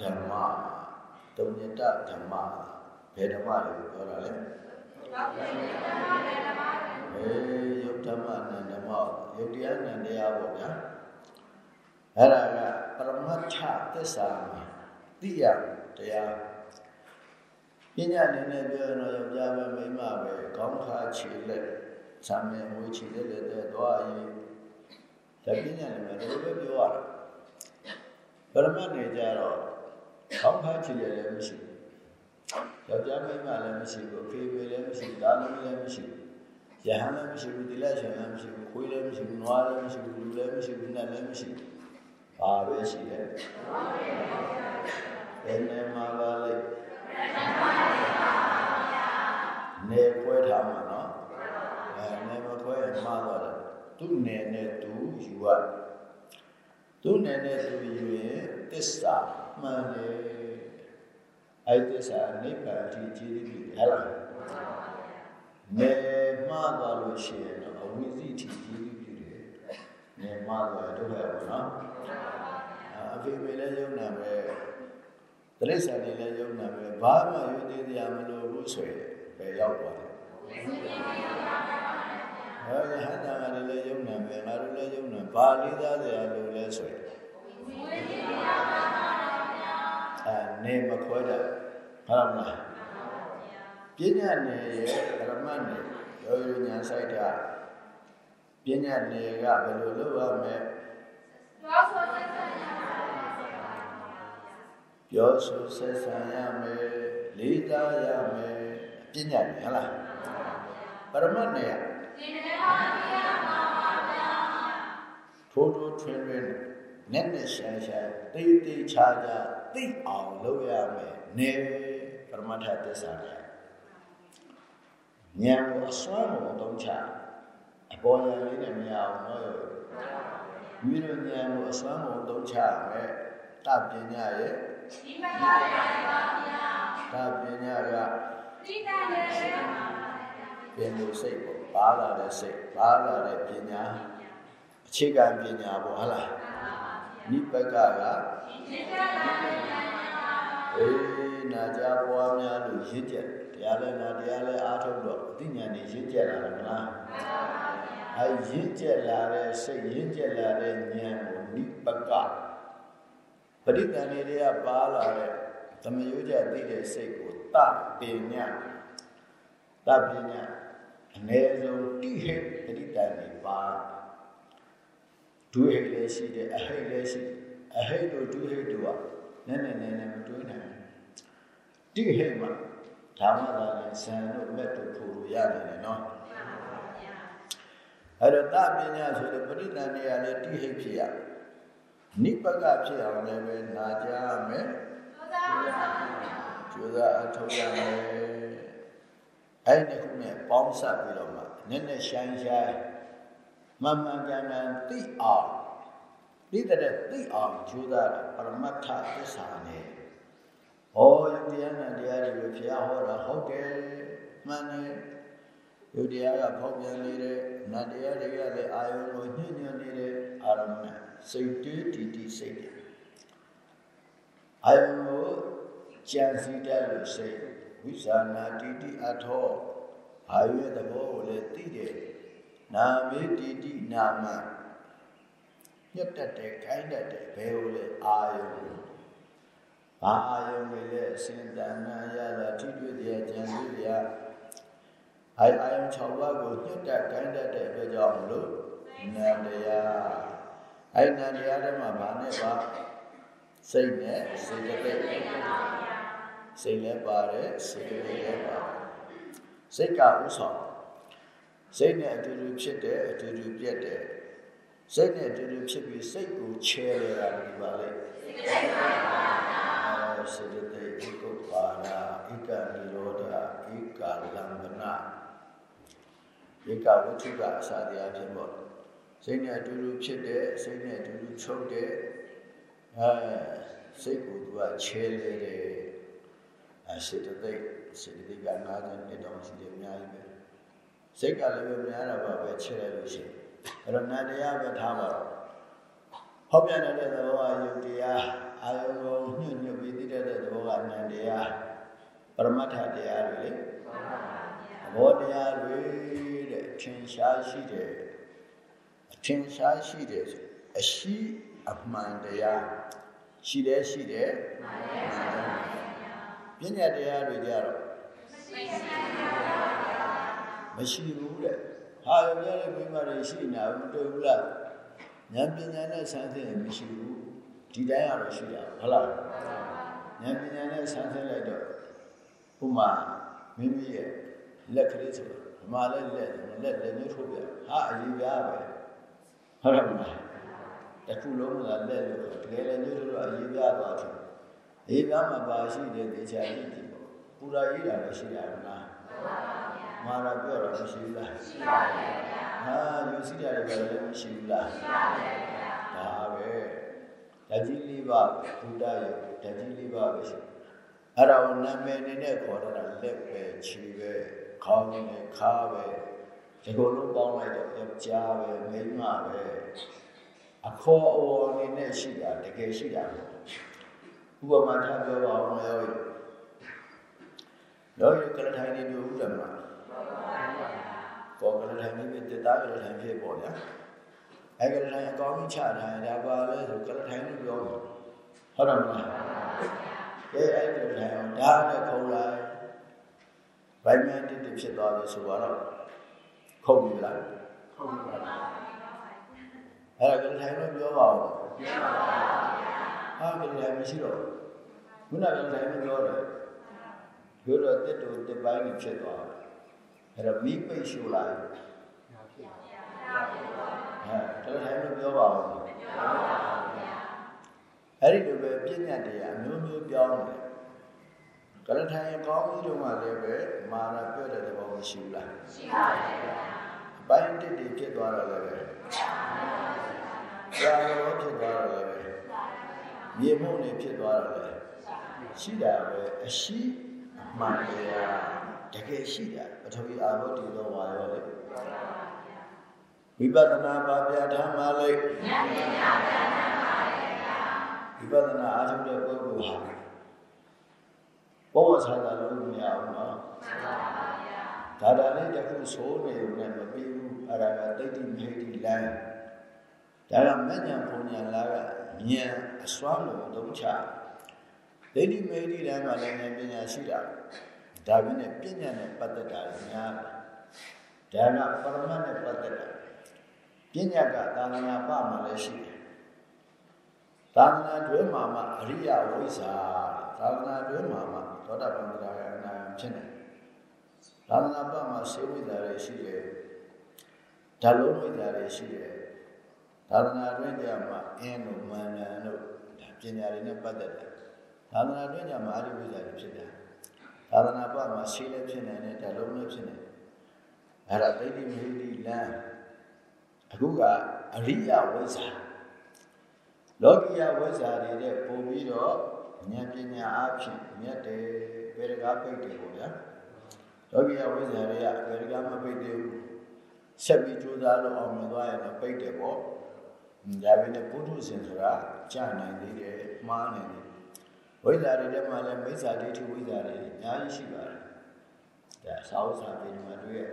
Speaker 1: ဓမ္မတုံညတဓမ္မဘယ်ဓမ္မလဲပြောတာလဲအေးယုတ်ဓမ္မနန္ဓမ္မယုတ်တရားနန္တရားပေါ့ဗျာအဲ့ဒါကပရမတ်ချသစ္စာမှာသိရတရားပညာအနေနဲ့ပြောရင်တော့ယောက်ျားပဲမိန်းမပဲခေါင်းခါခြေလက်ဇာမေဝေခြေလက်တဲ့သွားရင်ဒါပညာနဲ့လည်းဘယ်လိုပဲပြောရတာပရမတ်နေကြတော့ ခေါင်းခါခြေလက်လည်းမရှိဘူးယောက်ျားမိန်းမလည်းမရှိဘူးဖေဖေလည်းမရှိဘူးဒါသမီးလည်းမရှိဘူးယဟန်လည်းမရှိဘူးတိလရှင်လည်းမရှိဘူးခွေးလည်းမရှိဘူးနွားလည်းမရှိဘူးလူလည်းမရှိဘူးနတ်လည်းမရှိဘူးဘာပဲရှိတယ်ဘယ်နဲ့မှာပါလဲနေခွဲထားမှာနော်အဲနေမခွဲရင်မှားသွားတယ်သူ့နယ်နဲ့သူယူရသူ့နယ်နဲ့သူယူရင်သစ္စာ မှန်တယ်အဲ့သစ္စာနိဗ္ဗာန်ကြီးကြီးပြီးဟဲ့လားနေမှားသွားလို့ရှိရင်တော့အဝိဇ္ဇိတိကြီးပြီးတယ်နေမှားသွားတော့ဟဲ့ပါနော်အဖေမေလည်းယုံနာပဲတရိစ္ဆာန်တွေလည်းယုံနာပဲဘာမှယုံသေးတရားမလို့ဘူးဆိုရင်ပဲရောက်သွားတယ်ဟောရဟန္တာကလည်းယုံနာပဲမယ်ငါတို့လည်းယုံတယ်ဘာလေးစားစရာလိုလဲဆိုရင် အနေမခွဲတဲ့ဟုတ်လားပညာနယ်ရဲ့ဓမ္မနယ်ရောရညာဆိုင်တာပညာနယ်ကဘယ်လိုလုပ်ရမလဲပြောဆိုဆက်ဆံရမယ်လေးစားရမယ်ပညာနယ်ဟုတ်လားပရမတ်နယ်ထိုးထိုးထွင်းထွင်းနဲ့နဲ့ရှာရှာတိတ်တိတ်ချာချာ သိအောင်လုပ်ရမယ်နေပရမတ္ထသစ္စာကဉာဏ်ကိုအစွမ်းကိုသုံးချအပေါ်ဉာဏ်လေးနဲ့မရအောင်တော့ရောမိတို့ဉာဏ်ကိုအစွမ်းကိုသုံးချမယ်တပညာရဲ့ဒီမပါပါဗျာတပညာကသိတာလည်းပြင်လို့စိတ်ပေါ့ပါလာတဲ့စိတ်ပါလာတဲ့ပညာအခြေခံပညာပေါ့ဟုတ်လားနိပကက အေးနာကြပွားများလို့ရင့်ကျက်တရားလဲနာတရားလဲအားထုတ်တော့အသိဉာဏ်နဲ့ရင့်ကျက်လာတယ်မလားအဲရင့်ကျက်လာတဲ့စိတ်ရင့်ကျက်လာတဲ့ဉာဏ်ကိုနိပကပရိသန်တွေကပါလာတဲ့သမယုကြသိတဲ့စိတ်ကိုတပညာတပညာအ ਨੇ ဆုံးတိဟိပရိသန်တွေပါဒုဟိတ်လည်းရှိတယ်အဟိတ်လည်းရှိ အဟိတ်တို့ဒုဟိတ်တို့ကနည်းနည်းနည်းနည်းမတွေးနိုင်တိဟိတ်မှာဓမ္မသာနဲ့ဇန်တို့မဲ့တို့ဖို့လို့ရနေတယ်နော်အဲ့တော့တပညာဆိုတဲ့ပရိသန်တွေကလည်းတိဟိတ်ဖြစ်ရနိပကဖြစ်အောင်လည်းပဲနာကြမယ်ကျိုးစားအထောက်ရမယ်အဲ့ဒီခုနဲ့ပေါင်းစပ်ပြီးတော့မှနည်းနည်းရှိုင်းရှိုင်းမမှန်ကန်ကန်သိအောင် သိတဲ့သိအောင်ကြိုးစားတယ်ပရမတ္ထသစ္စာနဲ့ဟောယုတ်တရားနဲ့တရားတွေဘုရားဟောတာဟုတ်တယ်မှန်တယ်ယုတ်တရားကဖောက်ပြန်နေတယ်နတ်တရားတွေကလည်းအာယုံကိုညှိညွတ်နေတယ်အာရမဏစိတ်တေးတည်တည်စိတ်တယ်အာယုံကိုကြံစည်တတ်လို့စိတ်ဝိဇာနာတိတိအထောဘာရဲ့သဘောကိုလည်းသိတယ်နာမေတိတိနာမ ညက်တတ်တယ်ခိုင်းတတ်တယ်ဘယ်လိုလဲအာယုံဘာအာယုံတွေလဲအစဉ်တန်နာရတာထိတွေ့တရားကြံတွေ့တရားအာအာယုံ6ပါးကိုညက်တတ်ခိုင်းတတ်တဲ့အတွက်ကြောင့်မလို့နာတရားအဲ့နာတရားတွေမှာဘာနဲ့ပါစိတ်နဲ့စေတသိက်စိတ်လည်းပါတယ်စေတသိက်လည်းပါတယ်စိတ်ကဥဆောင်စိတ်နဲ့အတူတူဖြစ်တယ်အတူတူပြတ်တယ် စိတ်နဲ့အတူတူဖြစ်ပြီးစိတ်ကိုချဲရတာဒီပါလေအဲစေတသိက်ဧကုပါဒဧကနိရောဓဧကလံဗနာဧကဝိထုကအစာတရားဖြစ်ပေါ့စိတ်နဲ့အတူတူဖြစ်တယ်စိတ်နဲ့အတူတူချုပ်တယ်အဲစိတ်ကိုသူကချဲလေတယ်အဲစေတသိက်စေတသိက်က90နှစ်တောင်ရှိတယ်အများကြီးပဲစိတ်ကလည်းပဲများတာပါပဲချဲလိုက်လို့ရှိရင် အဲ့တော့နတ်တရားပဲထားပါတော့ဟောပြနေတဲ့သဘောအယုတ်တရားအာယုံကိုညှို့ညွတ်ပြီးသိတဲ့သဘောကနတ်တရားပရမတ္ထတရားတွေလေသဘောတရားတွေတဲ့အထင်ရှားရှိတယ်အထင်ရှားရှိတယ်ဆိုအရှိအမှန်တရားရှိတယ်ရှိတယ်ပညာတရားတွေကြတော့မရှိဘူးတဲ့ ဟာရပြတဲ့မိမတွေရှိနေတာမတွေ့ဘူးလားဉာဏ်ပညာနဲ့ဆန်းသင်မရှိဘူးဒီတိုင်းကတော့ရှိတာဟုတ်လားဉာဏ်ပညာနဲ့ဆန်းသင်လိုက်တော့ဥမာမိမိရဲ့လက်ကလေးဆိုဒီမှာလည်းလက်လက်လက်ညှိုးထုတ်ပြဟာအရေးပြပဲဟုတ်တယ်မလားတခုလုံးကလက်လို့တကယ်လည်းညှိုးထုတ်တော့အရေးပြသွားတယ်အေးပြမှာပါရှိတယ်တေချာကြည့်ကြည့်ပေါ့ပူရာရေးတာလည်းရှိတာမလား မာရာပြောတာမရှိဘူးလားရှိပါတယ်ဗျာဟာယူစီတာတွေလည်းမရှိဘူးလားရှိပါတယ်ဗျာဒါပဲဓာကြီးလေးပါဘုဒ္ဓရဲ့ဓာကြီးလေးပါပဲရှိအဲ့ဒါကိုနာမည်နေနဲ့ခေါ်တာလက်ပဲခြေပဲခေါင်းနဲ့ခါပဲဒီလိုလုံးပေါင်းလိုက်တော့ယောက်ျားပဲမိန်းမပဲအခေါ်အဝေါ်နေနဲ့ရှိတာတကယ်ရှိတာဥပမာထားပြောပါအောင်ရောရောရကလထိုင်နေမျိုးဥဒ္ဓမှာ ပေါ်ကလထိုင်ပြီးတက်တာကလထိုင်ဖြစ်ပေါ်ဗျာအဲကလထိုင်အကောင်းကြီးချထားရင်ဒါပါလဲဆိုကလထိုင်လို့ပြောတယ်ဟုတ်တယ်မလားကဲအဲ့ကလထိုင်အောင်ဒါနဲ့ခုံလိုက်ဗိုင်းမန်တိတိဖြစ်သွားလို့ဆိုတော့ခုံပြီလားခုံပါပါအဲ့ဒါကလထိုင်လို့ပြောပါဦးပြောပါပါဟာကလထိုင်မရှိတော့ခုနကလထိုင်လို့ပြောတယ်ပြောတော့တစ်တူတစ်ပိုင်းကြီးဖြစ်သွားတယ် အဲ့တော့မိပိတ်ရှူလိုက်အဲဒါထိုင်လို့ပြောပါဦးအဲ့ဒီလိုပဲပြည့်ညတ်တရားအမျိုးမျိုးပြောင်းတယ်ကလထိုင်ကောင်းကြီးတုန်းကလည်းပဲမာနပြောတဲ့သဘောမရှိဘူးလားရှိပါတယ်ဗျာအပိုင်းတစ်တည်ဖြစ်သွားတော့လည်းပဲကြာရောဖြစ်သွားတော့လည်းပဲမြေမှုန်နေဖြစ်သွားတော့လည်းရှိတာပဲအရှိမှန်တရား တကယ်ရှိတာပထဝီအာဘောတိသောဝါရောလေဝိပဿနာပါပြဋ္ဌာန်းပါလေဉာဏ်ပညာပြဋ္ဌာန်းပါလေဝိပဿနာအားထုတ်တဲ့ပုဂ္ဂိုလ်ဟာဘောဝဆန္ဒလို့မရဘူးနော်မှန်ပါပါဗျာဒါတာလေးတစ်ခုဆိုးနေုံနဲ့မပြီးဘူးအဲ့ဒါကတိတ်တိမိတ်တိလမ်းဒါကမဉ္ဇဉ်ဘုံညာလာကဉာဏ်အစွမ်းလို့သုံးချဒိဋ္ဌိမိတ်တိလမ်းမှာလည်းဉာဏ်ပညာရှိတာ ဒါပဲနဲ့ပညာနဲ့ပတ်သက်တာများဒါကပရမတ်နဲ့ပတ်သက်တာပညာကသာသနာပမှာလည်းရှိတယ်သာသနာတွဲမှာမှအရိယဝိဇ္ဇာသာသနာတွဲမှာမှသောတာပန်တရားကအနာဖြစ်နေသာသနာပမှာစေဝိဇ္ဇာတွေရှိတယ်ဓာလုံးဝိဇ္ဇာတွေရှိတယ်သာသနာတွဲကြမှာအင်းတို့မန္တန်တို့ပညာတွေနဲ့ပတ်သက်တယ်သာသနာတွဲကြမှာအရိဝိဇ္ဇာတွေဖြစ်တယ် သာသနာပမှာရှိလည်းဖြစ်နေတယ်ဓာလုံးလည်းဖြစ်နေတယ်အဲ့ဒါဒိဋ္ဌိမိဋ္ဌိလမ်းအခုကအရိယဝိဇ္ဇာလောကီယဝိဇ္ဇာတွေတဲ့ပုံပြီးတော့ဉာဏ်ပညာအဖြစ်မြတ်တယ်ပေရကပိတ်တယ်ပေါ့ဗျာလောကီယဝိဇ္ဇာတွေကပေရကမပိတ်သေးဘူးဆက်ပြီးကြိုးစားလို့အောင်မြင်သွားရင်တော့ပိတ်တယ်ပေါ့ဒါပေမဲ့ပုထုဇဉ်ဆိုတာကြာနိုင်သေးတယ်မှားနိုင်တယ် ဝိဇ္ဇာတွေထဲမှာလည်းမိစ္ဆာဒိဋ္ဌိဝိဇ္ဇာတွေအများကြီးရှိပါတယ်ဒါသာဝစာပေမှာတွေ့ရ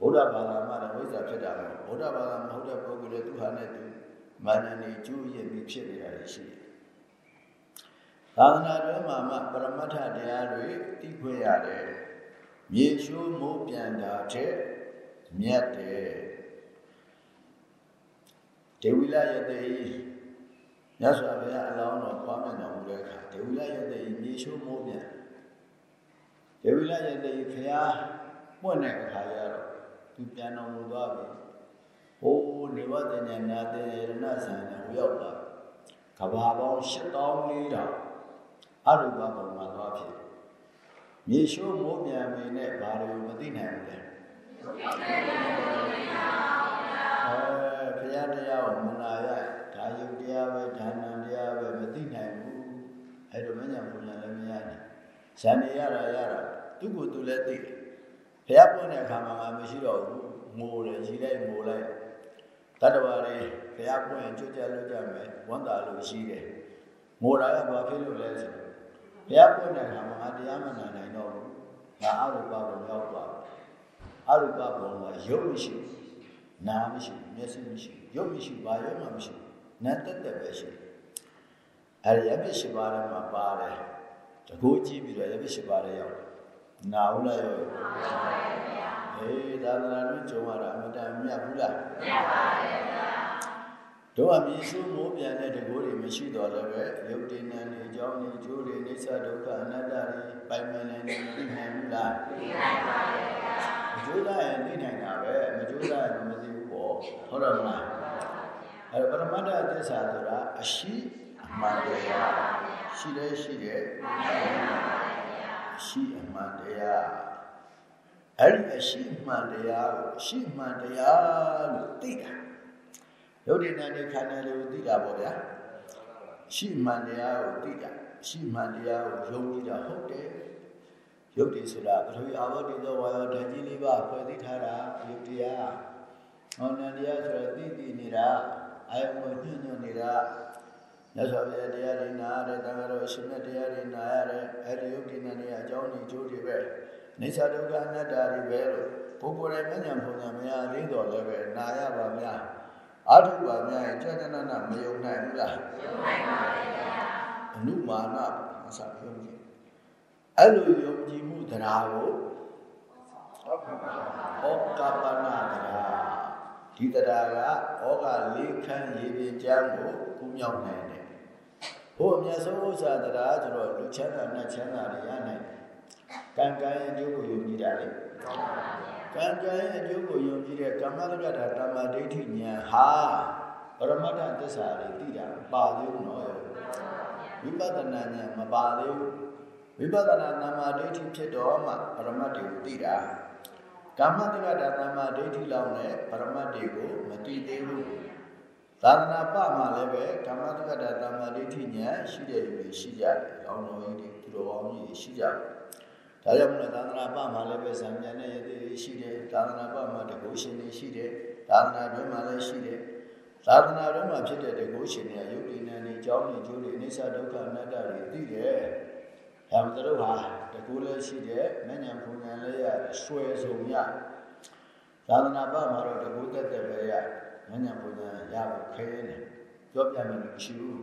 Speaker 1: ဗုဒ္ဓဘာသာမှာလည်းဝိဇ္ဇာဖြစ်တာပဲဗုဒ္ဓဘာသာမဟုတ်တဲ့ပုဂ္ဂိုလ်တွေသူဟာနဲ့သူမာနနေကျူးရပြီးဖြစ်နေတာရှိတယ်သာသနာ့တွင်မှာမှပရမတ္ထတရားတွေသိခွင့်ရတယ်မြေရှိုးမိုးပြန်တာတဲ့မြတ်တယ်ဒေဝိလယတေ မြတ်စွာဘုရားအလောင်းတော်ပွားမြတ်တော်မူတဲ့အခါဒေဝိလယတေမြေရှိုးမိုးပြန်ဒေဝိလယတေဖျားပွင့်တဲ့အခါကျတော့သူပြန်တော်မူသွားပြီဟိုးနေဝတ္တဉာဏနာတေရဏဆံနဲ့ဟိုရောက်လာကဘာပေါင်း8400အရူပဘုံမှာသွားဖြစ်မြေရှိုးမိုးပြန်ပြီနဲ့ဘာလို့မသိနိုင်ဘူးလဲအဲဘုရားတရားကိုမနာရ ဒါယုတ်တရားပဲဒါနံတရားပဲမသိနိုင်ဘူးအဲ့လိုမညာဘုညာလည်းမရနိုင်ဇန်နေရတာရတာသူ့ကိုယ်သူလည်းသိတယ်ဘုရားပွင့်တဲ့အခါမှာငါမရှိတော့ဘူးငိုတယ်ရီလိုက်ငိုလိုက်တတ္တဝါတွေဘုရားပွင့်ရင်ကြွကြလို့ကြမယ်ဝန်တာလို့ရှိတယ်ငိုတာကဘာဖြစ်လို့လဲဆိုဘုရားပွင့်တဲ့အခါမှာငါတရားမနာနိုင်တော့ဘူးငါအရုပဘုံရောက်သွားအရုပဘုံကရုပ်မရှိနာမရှိမျက်စိမရှိရုပ်မရှိဘာရုပ်မှမရှိ နတ်တက်တက်ပဲရှိအဲဒီရပြရှိပါးထဲမှာပါတယ်တကူကြည့်ပြီးတော့ရပြရှိပါးထဲရောက်နာဘူးလားရောနာပါရဲ့ဗျာအေးသာသနာ့တွင်ကြုံရတာအမတန်မြတ်ဘူးလားမြတ်ပါရဲ့ဗျာတို့အမြင်စုမိုးပြန်တဲ့တကူတွေမရှိတော့လည်းပဲရုပ်တည်နေနေအကြောင်းနေကျိုးတွေအိသဒုက္ခအနတ္တတွေပိုင်မနေနေသိနိုင်ဘူးလားသိနိုင်ပါရဲ့ဗျာမကျိုးသားရင်သိနိုင်တာပဲမကျိုးသားရင်မသိဘူးပေါ့ဟုတ်တယ်မလား အဲပရမတ္တသစ္စာဆိုတာအရှိအမှန်တရားရှိတယ်ရှိတယ်မှန်ပါရှိအမှန်တရားအဲ့ဒီအရှိမှန်တရားကိုအရှိမှန်တရားလို့သိတာယုတ်ဒီနန္ဒီခန္ဓာလေးကိုသိတာပေါ့ဗျာရှိမှန်တရားကိုသိတာရှိမှန်တရားကိုယုံကြည်တာဟုတ်တယ်ယုတ်ဒီဆိုတာပထဝီအာဘောတိသောဝါယောဓာတ်ကြီးလေးပါဖွဲ့သိထားတာယုတ်တရားဟောနန္တရားဆိုတာသိသိနေတာ အာယုံကိုညွှန်ညွှန်နေတာမြတ်စွာဘုရားတရားတွေနာရတယ်တန်ခါတော်အရှင်မြတ်တရားတွေနာရတယ်အဲ့ဒီယုတ်ဒီနန္ဒီအကြောင်းကြီးကျိုးတွေပဲနေသဒုက္ခအနတ္တတွေပဲလို့ပုဂ္ဂိုလ်ရဲ့ဉာဏ်ပုံညာမရသေးတော့လည်းပဲနာရပါများအာထုပါများရင်ကြာတနာနာမယုံနိုင်ဘူးလားမယုံနိုင်ပါဘူးဗျာအနုမာနအစယုံကြည်အဲ့လိုယုံကြည်မှုတရားကိုဩကပနာတရား ဒီတရားကဩဃလေးခန်းရေပြင်ကျမ်းကိုကူးမြောက်နိုင်တယ်ဟိုအမြတ်ဆုံးဥစ္စာတရားဆိုတော့လူချမ်းသာနဲ့ချမ်းသာတွေရနိုင်တယ်ကံကံရဲ့အကျိုးကိုယုံကြည်တာလေကံကံရဲ့အကျိုးကိုယုံကြည်တဲ့ကမ္မတက္ကတာတမ္မာဒိဋ္ဌိဉာဏ်ဟာပရမတ္ထသစ္စာတွေသိတာပါသေးဘူးနော်ဝိပဿနာဉာဏ်မပါသေးဘူးဝိပဿနာတမ္မာဒိဋ္ဌိဖြစ်တော့မှပရမတ္ထကိုသိတာ ကမ္မတက္ကတာတမ္မာဒိဋ္ဌိလောက်နဲ့ပရမတ္ထကိုမသိသေးဘူးသာသနာပမှာလည်းပဲကမ္မတက္ကတာတမ္မာဒိဋ္ဌိဉာဏ်ရှိတဲ့လူတွေရှိကြတယ်။အောင်တော်ကြီးတွေသူတော်ကောင်းကြီးတွေရှိကြတယ်ဒါကြောင့်မလို့သာသနာ့ပမှာလည်းပဲဇံပြန်တဲ့ယတိတွေရှိတယ်သာသနာ့ပမှာတကုရှင်တွေရှိတယ်သာသနာ့တွင်မှာလည်းရှိတယ်သာသနာ့တွင်မှာဖြစ်တဲ့တကုရှင်တွေကယုတ်တိနံတွေအကြောင်းတွေကျိုးတွေအိစ္ဆဒုက္ခအနတ္တတွေသိတယ် ဒါမှမဟုတ်ဟာတကူလည်းရှိတယ်မဉ္ဇဉ်ဘုံဉာဏ်လည်းရဆွဲဆုံရသာသနာ့ပမှာတော့တကူတက်တက်ပဲရမဉ္ဇဉ်ဘုံဉာဏ်ရဖို့ခဲနေပြောပြမယ်လို့ရှိဘူး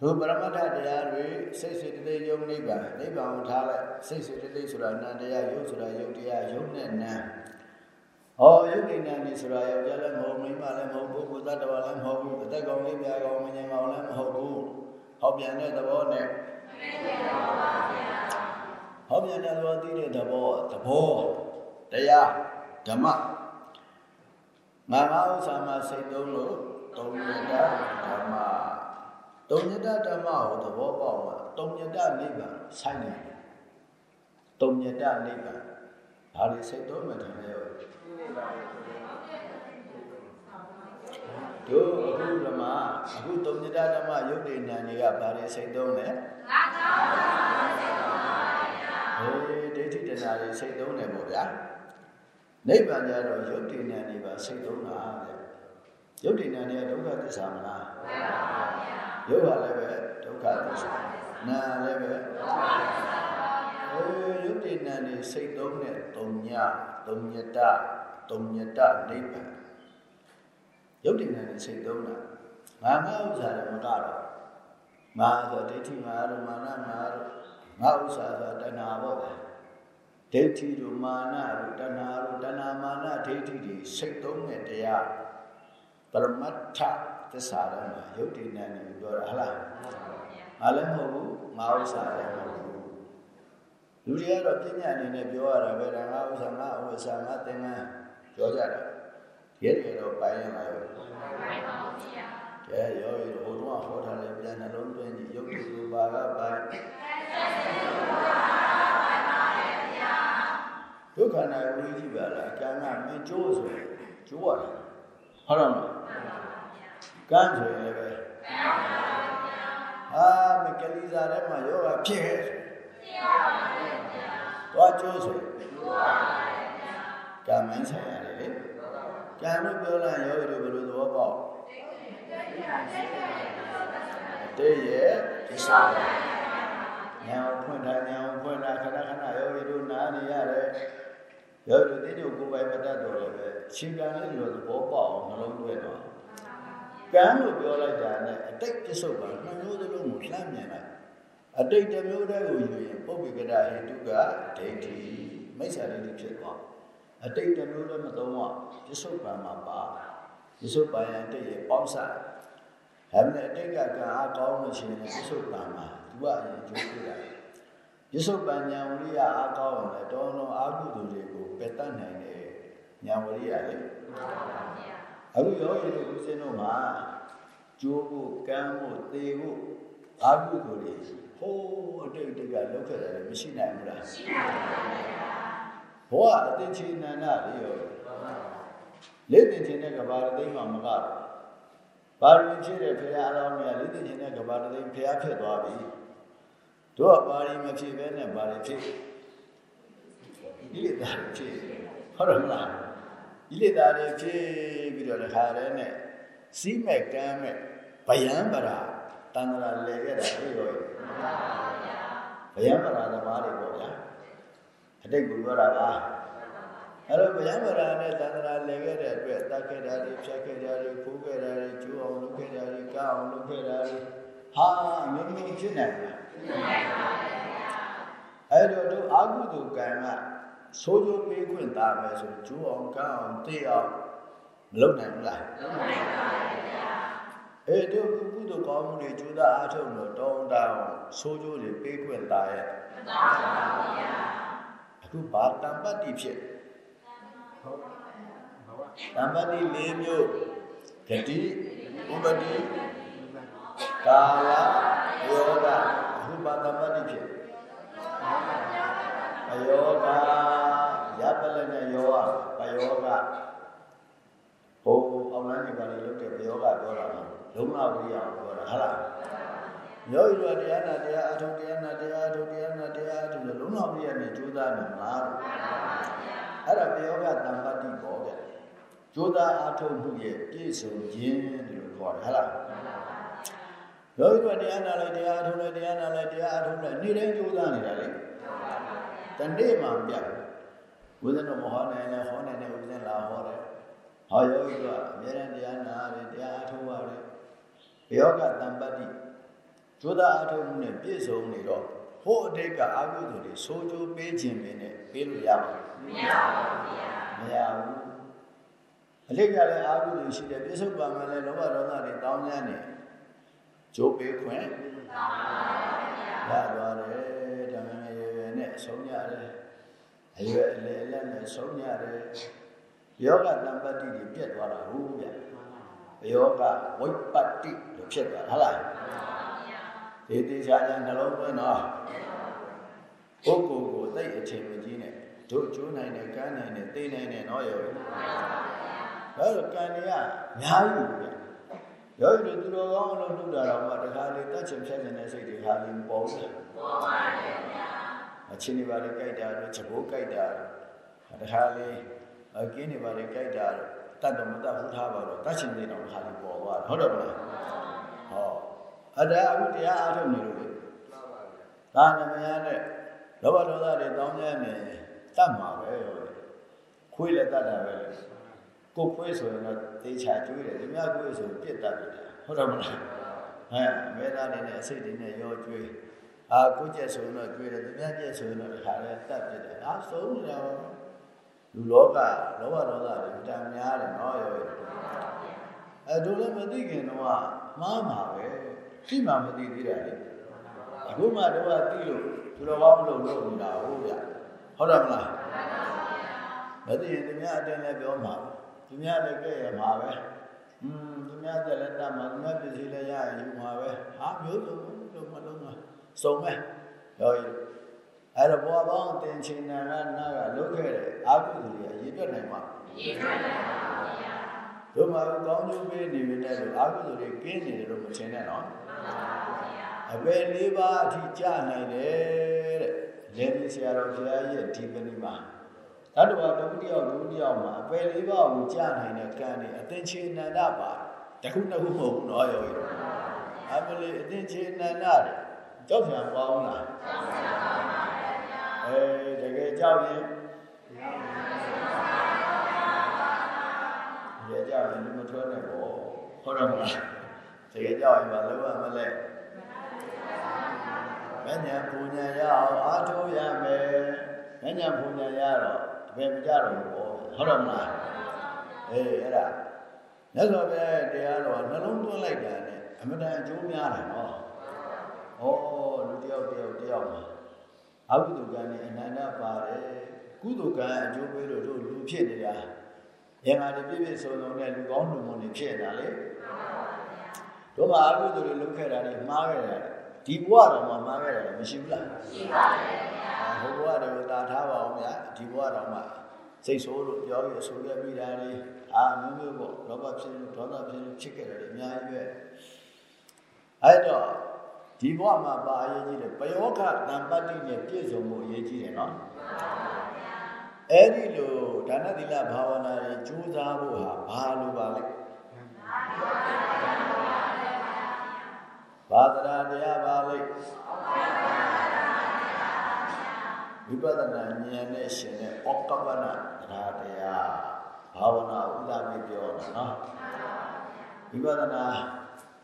Speaker 1: ဟိုပရမတ္ထတရားတွေစိတ်စိတ်တည်းယုံနိဗ္ဗာန်နိဗ္ဗာန်ကိုထားလိုက်စိတ်စိတ်တည်းဆိုတာနံတရားယုတ်ဆိုတာယုတ်တရားယုတ်နဲ့နံဟောယုတ်ကိနံနေဆိုတာယောက်ျားလည်းမဟုတ်မိန်းမလည်းမဟုတ်ပုဂ္ဂိုလ်သတ္တဝါလည်းမဟုတ်ဘူးအသက်ကောင်လေးပြားကောင်မငြိမ်ကောင်လည်းမဟုတ်ဘူးဟောပြန်တဲ့သဘောနဲ့ ဟောပြန်တဲ့သဘောသိတဲ့သဘောသဘောတရားဓမ္မငါငါဥစ္စာမှာစိတ်သုံးလို့သုံးရတာဓမ္မတုံညတဓမ္မကိုသဘောပေါက်မှာတုံညတနိဗ္ဗာန်ဆိုင်နေတယ်တုံညတနိဗ္ဗာန်ဘာလို့စိတ်တော်မှထင်လဲ တို့အခုဓမ္မအခုတုံညတဓမ္မယုတ်တိဏန်တွေကဘာလို့စိတ်တော်လဲငါကြောင့်ပါစိတ်တော်ပါဗျာဟေးဒိဋ္ဌိတဏှာတွေစိတ်တော်နေပေါ့ဗျာနိဗ္ဗာန်ကြတော့ယုတ်တိဏန်တွေပါစိတ်တော်တာဗျယုတ်တိဏန်တွေကဒုက္ခသစ္စာမလားမှန်ပါဗျာရုပ်ကလည်းပဲဒုက္ခသစ္စာနာလည်းပဲဒုက္ခသစ္စာပါဗျာရုပ်တည်နာနေစိတ်သုံးနဲ့သုံးညသုံးညတသုံးညတနိဗ္ဗာန် ရုပ်တည်နာနေစိတ်သုံးတာငါငါဥစ္စာလည်းမကတော့မာဆိုဒိဋ္ဌိမာရမာနမာရငါဥစ္စာဆိုတဏှာပေါ့ဗျာဒိဋ္ဌိတို့မာနတို့တဏှာတို့တဏှာမာနဒိဋ္ဌိတွေစိတ်သုံးတဲ့တရားပရမတ္ထသစ္စာတော့မှာယုတ်တိနံနေပြောတာဟလားငါလည်းမဟုတ်ဘူးငါဥစ္စာလည်းမဟုတ်ဘူးလူတွေကတော့ပညာအနေနဲ့ပြောရတာပဲဒါငါဥစ္စာငါဥစ္စာငါသင်္ကန်းပြောကြတာ ရဲတယ်တော့ပိုင်းရမှာရောပိုင်းပါဘူးဗျာကဲရောရီဟိုတော့ဟောထားလေပြန်နှလုံးသွင်းကြည့်ယုတ်တိကိုပါကပိုင်းဒုက္ခနာဝိကြည့်ပါလားကံကမင်းကျိုးဆိုကျိုးရတယ်ဟုတ်တော့မလားကမ်းဆိုရင်လည်းပဲအာမကလေးစားထဲမှာယောဂဖြစ်ခဲ့သွားကျိုးဆိုကံမင်းဆိုင်ရ တယ်လေကံလို့ပြောလိုက်ယောဂီတို့ဘယ်လိုသဘောပေါက်တေးရဲ့ဒီစားညောင်ဖွင့်တာညောင်ဖွင့်တာခဏခဏယောဂီတို့နားနေရတယ်ယောဂီတို့တိကျကိုယ်ပိုင်မတတ်တော်လည်းပဲရှင်ကံလေးလိုသဘောပေါက်အောင်နှလုံးသွင်းတော့ကံလို့ပြောလိုက်တာနဲ့အတိတ်ပြစ္ဆုတ်ပါနှမျိုးသလုံးကိုလှမ်းမြင်လိုက်အတိတ်တစ်မျိုးတည်းကိုယူရင်ပုပ္ပိကရဟိတုကဒိဋ္ဌိမိစ္ဆာဒိဋ္ဌိဖြစ်သွား အတိတ်တစ်မျိုးလည်းမသုံးတော့ပြစ္ဆုတ်ပံမှာပါပြစ္ဆုတ်ပံရတိတ်ရဲ့ပေါင်းစားဒါပေမဲ့အတိတ်ကကံအားကောင်းလို့ရှိရင်ပြစ္ဆုတ်ပံမှာသူကအရင်ကျိုးပြတာပြစ္ဆုတ်ပံဉာဏ်ဝရိယအားကောင်းရင်လည်းတောင်းလုံးအာဟုသူတွေကိုပယ်တတ်နိုင်တယ်ဉာဏ်ဝရိယလေမှန်ပါဗျာအခုယောဂီတို့ဦးစင်းတို့မှာကြိုးဖို့ကမ်းဖို့သေဖို့အာဟုကိုလေဟိုးအတိတ်တကလောက်ခဲ့တယ်မရှိနိုင်ဘူးလားရှိနိုင်ပါ ဘူးဘောအတင်ချေနန္ဒလေးရောလက်တင်ချင်တဲ့ကဘာသိမ်းမှာမကတော့ဘာရင်ဖြစ်တဲ့ဖရာအလောင်းမြတ်လက်တင်ချင်တဲ့ကဘာသိမ်းဖရာဖြစ်သွားပြီတို့ကဘာရင်မဖြစ်ဘဲနဲ့ဘာရင်ဖြစ်ဒီလေတာဖြစ်ဟုတ်တယ်မလားဤလေသားတွေဖြစ်ပြီးတော့တခါတည်းနဲ့စီးမဲ့ကမ်းမဲ့ဗယံပရာတန်ត្រာလဲခဲ့တာအေးရောဗယံပရာသမားတွေပေါ့ဗျာ အတိတ်ကိုပြောတာပါအဲ့တော့ဗျာမရာနဲ့သန္တရာလဲခဲ့တဲ့အတွက်တတ်ခဲ့တာတွေဖြတ်ခဲ့တာတွေခိုးခဲ့တာတွေကျိုးအောင်လုပ်ခဲ့တာတွေကောက်အောင်လုပ်ခဲ့တာတွေဟာအမျိုးမျိုးဖြစ်နိုင်တယ်အဲ့တော့တို့အာဟုတုကံကဆိုးကျိုးပေးခွင့်သားပဲဆိုကျိုးအောင်ကောက်အောင်သိအောင်မလုပ်နိုင်ဘူးလားလုပ်နိုင်ပါဘူးဗျာအဲ့တို့ကုသိုလ်ကောင်းမှုတွေကျိုးသားအားထုတ်လို့တောင်းတအောင်ဆိုးကျိုးတွေပေးခွင့်သားရဲ့မသားပါဘူးဗျာအ ခုဘာတံပတ္တိဖြစ်တံပတ္တိ၄မျိုးဂတိဥပတိကာလယောဂအခုဘာတံပတ္တိဖြစ်အယောဂယပလနဲ့ယောဂဘယောဂဟိုအောင်လန်းနေပါလေလုပ်တဲ့ဘယောဂပြောတာလုံးဝဝိရိယပြောတာဟုတ်လား ယောဂီတို့တရားနာတရားအထုတရားနာတရားအထုတရားနာတရားအထုလို့လုံးဝဝိရိယနဲ့ကြိုးစားနေမလားအဲ့ဒါဘယောဂတံပတ္တိပေါ်ခဲ့ကြိုးစားအထုမှုရဲ့ပြည့်စုံခြင်းလို့ခေါ်တယ်ဟုတ်လားယောဂီတို့တရားနာလိုက်တရားအထုလိုက်တရားနာလိုက်တရားအထုလိုက်နေ့တိုင်းကြိုးစားနေတာလေတနေ့မှပြတ်ဘုရားတော်မဟောနိုင်လဲဟောနိုင်တဲ့ဥစ္စာလာဟောတယ်ဟောယောဂီတို့အမြဲတမ်းတရားနာရတယ်တရားအထုရတယ်ဘယောဂတံပတ္တိ ကြိုးစားအထုမှုနဲ့ပြည့်စုံနေတော့ဟိုအတိတ်ကအကုသိုလ်တွေဆိုးကျိုးပေးခြင်းပဲနဲ့ပေးလို့ရပါမရပါဘူးဗျာမရဘူးအလိတ်ကလည်းအာဟုတွေရှိတယ်ပြစ္ဆုတ်ပါမယ်လဲလောဘဒေါသတွေတောင်းကြနေကြိုးပေးခွင့်တောင်းပါပါဗျာရသွားတယ်ဓမ္မရဲ့ရွယ်နဲ့ဆုံးရတယ်အရွယ်အလေလက်နဲ့ဆုံးရတယ်ယောဂတံပတ္တိတွေပြတ်သွားတာဟုတ်ဗျာယောဂဝိပတ္တိလို့ဖြစ်သွားဟုတ်လား ဒီတေချာချာနှလုံးသွင်းတော့ပုဂ္ဂိုလ်ကိုသိအထင်မကြီးနဲ့တို့ကျိုးနိုင်တယ်ကမ်းနိုင်တယ်သိနိုင်တယ်နော်ယောဂီဒါဆိုကံတွေကအများကြီးပဲယောဂီတို့သူတော်ကောင်းအလုပ်လုပ်တာတော့မှတခါလေတတ်ချင်ဖြတ်ချင်တဲ့စိတ်တွေခါလေးပေါ်တယ်ပေါ်ပါတယ်ဗျာအချင်းတွေပါလေကြိုက်တာတို့ချက်ဖို့ကြိုက်တာတခါလေအကင်းတွေပါလေကြိုက်တာတတ်တော့မတတ်ဘူးထားပါတော့တတ်ချင်တဲ့တော့ခါလေးပေါ်သွားတယ်ဟုတ်တယ်မလားဟော အဒါအခုတရားအားထုတ်နေလို့လေဒါနမယနဲ့လောဘဒေါသတွေတောင်းကြနေတတ်မှာပဲရောခွေးလည်းတတ်တာပဲကိုခွေးဆိုရင်တော့တေချာကျွေးတယ်ဒီများခွေးဆိုပြစ်တတ်တယ်ဟုတ်တယ်မလားဟဲ့မဲသားတွေနဲ့အစိတ်တွေနဲ့ရောကျွေးအာကိုကျက်ဆိုရင်တော့ကျွေးတယ်ဒီများကျက်ဆိုရင်တော့ဒီခါလဲတတ်ပြစ်တယ်အာဆုံးနေတာလူလောကလောဘဒေါသတွေတန်များတယ်နော်ရောအဲတို့လည်းမသိခင်တော့မှားမှာပဲ သိမှမသိသေးတာလေအခုမှတော့သိလို့သူတော်ကောင်းလို့လုပ်နေတာဟုတ်ဗျဟုတ်တယ်မလားမသိရင်သူများအတင်းလည်းပြောမှာသူများလည်းကြည့်ရမှာပဲอืมသူများတက်လည်းတတ်မှာသူများပစ္စည်းလည်းရရင်ယူမှာပဲဟာမျိုးစုံလို့မလုံးမှာစုံမဲ့ရောအဲ့တော့ဘဝပေါင်းတင်ချင်နာကနာကလုပ်ခဲ့တဲ့အာဟုသူတွေအရေးတွက်နိုင်မှာအရေးတွက်နိုင်ပါဘူးဗျာ တို့မှာကောင်းကျိုးပေးနေပြီတဲ့လို့အာဟုသူတွေကင်းနေတယ်လို့မထင်နဲ့နော်မှန်ပါဗျာအပယ်လေးပါးအထိကြာနိုင်တယ်တဲ့လေဒီဆရာတော်ဘုရားရဲ့ဒီပဏိမှာတတဝတခုတယောက်ဒုတိယမှာအပယ်လေးပါးကိုကြာနိုင်တဲ့ကံတွေအသင်္ချေနန္ဒပါတခုနှစ်ခုမဟုတ်ဘူးနော်ယောဂီအမလေးအသင်္ချေနန္ဒတယ်ကြောက်ပြန်ပေါင်းလားကြောက်ပြန်ပါပါဗျာအဲတကယ်ကြောက်ရင် ရကြရင်ဒီမထွန်းနဲ့ပေါ့ဟုတ်တယ်မလားတကယ်ကြောက်ရင်မလုပ်ရမလဲမညာပူညာရအောင်အားထုတ်ရမယ်မညာပူညာရတော့အပေမကြတော့ဘူးပေါ့ဟုတ်တယ်မလားအေးအဲ့ဒါမြတ်စွာဘုရားတရားတော်နှလုံးသွင်းလိုက်တာနဲ့အမတန်အကျိုးများတယ်နော်ဩလူတယောက်တယောက်တယောက်မှာအကုသိုလ်ကံနဲ့အနန္တပါတယ်ကုသိုလ်ကံအကျိုးပေးလို့တို့လူဖြစ်နေတာ ရငါတွေပြည့်ပြည့်စုံစုံနဲ့လူကောင်းလူမွန်တွေဖြစ်နေတာလေတို့မှာအကုသိုလ်တွေလုပ်ခဲ့တာတွေမှားခဲ့တာဒီဘဝတော်မှာမှားခဲ့တာမရှိဘူးလားရှိပါတယ်ဗျာဟိုဘဝတွေကိုတာထားပါအောင်ဗျာဒီဘဝတော်မှာစိတ်ဆိုးလို့ပြောရဆိုရမိတာတွေအာမျိုးမျိုးပေါ့လောဘဖြစ်လို့ဒေါသဖြစ်လို့ဖြစ်ခဲ့တယ်အများကြီးပဲအဲ့တော့ဒီဘဝမှာပါအရေးကြီးတယ်ပယောဂတံပတ္တိနဲ့ပြည့်စုံမှုအရေးကြီးတယ်နော် အဲ့ဒီလိုဒါနသီလဘာဝနာတွေကြိုးစားဖို့ဟာဘာလိုပါလဲဘာသရာတရားပါလဲဝိပဿနာဉာဏ်နဲ့ရှင်တဲ့ဩကပ္ပနတရားတရားဘာဝနာဥဒ္ဒမေပြောတာနော်ဝိပဿနာ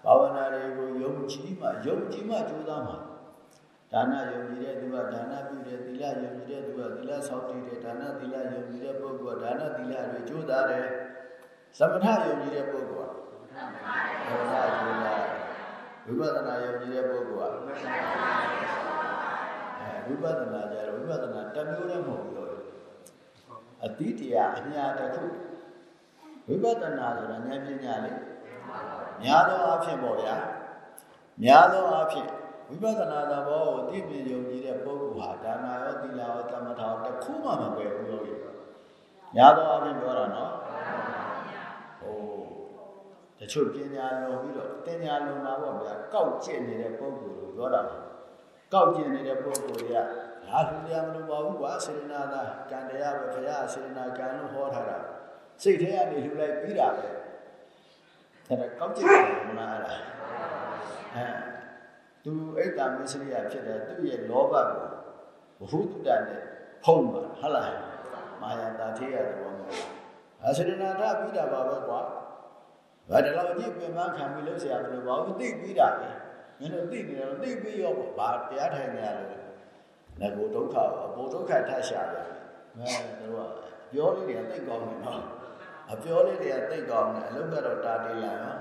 Speaker 1: ဘာဝနာတွေကိုယုံကြည်မှယုံကြည်မှကြိုးစားမှာ ဒါနယုံကြည်တဲ့သူကဒါနပြုတယ်သီလယုံကြည်တဲ့သူကသီလဆောက်တည်တယ်ဒါနသီလယုံကြည်တဲ့ပုဂ္ဂိုလ်ကဒါနသီလတွေကြိုးစားတယ်သမထယုံကြည်တဲ့ပုဂ္ဂိုလ်ကသမထကြိုးစားဝိပဿနာယုံကြည်တဲ့ပုဂ္ဂိုလ်ကအဲဝိပဿနာကြတော့ဝိပဿနာတစ်မျိုးလည်းမဟုတ်ဘူးလို့အတိတရားအညာတစ်ခုဝိပဿနာဆိုတာဉာဏ်ပညာလေများသောအားဖြင့်ပေါ့ဗျာများသောအားဖြင့် ဝိပဿနာသဘောကိုသိမြင်ယုံကြည်တဲ့ပုဂ္ဂိုလ်ဟာဒါနာရောသီလရောသမထရောတစ်ခုမှမပယ်ဘူးလို့များသောအားဖြင့်ပြောတာနော်ဟိုတချို့ပညာလုံပြီးတော့တင်ညာလုံတာပေါ့ဗျာကောက်ကျင့်နေတဲ့ပုဂ္ဂိုလ်ကိုပြောတာကောက်ကျင့်နေတဲ့ပုဂ္ဂိုလ်တွေကဒါလူတရားမလို့ပါဘူးကွာစေရနာသာကံတရားပဲခရစေရနာကံလို့ဟောထားတာစိတ်ထဲကနေလှူလိုက်ပြီးတာပဲအဲ့ဒါကောက်ကျင့်တယ်မလားအဲ့ဒါအဲ သူအိတ်တာမစ္စရိယဖြစ်တယ်သူ့ရဲ့လောဘကိုဘဟုတုတ္တနဲ့ဖုံးပါဟုတ်လားမာယာတာထေရတဲ့ဘောမျိုးအစေရနာထပြီးတာပါပဲကွာဘာတလောက်ကြည့်ပြင်မခံပြီးလို့ဆရာမလို့ပါဘူးသိပြီးတာပဲမင်းတို့သိနေတော့သိပြီးရောပေါ့ဘာတရားထိုင်နေရလို့ငကိုဒုက္ခအပေါ်ဒုက္ခထရှာတယ်အဲတို့ကပြောလေးတွေကသိကောင်းတယ်နော်အပြောလေးတွေကသိကောင်းတယ်အလုပ်ကတော့တာတေးလာနော်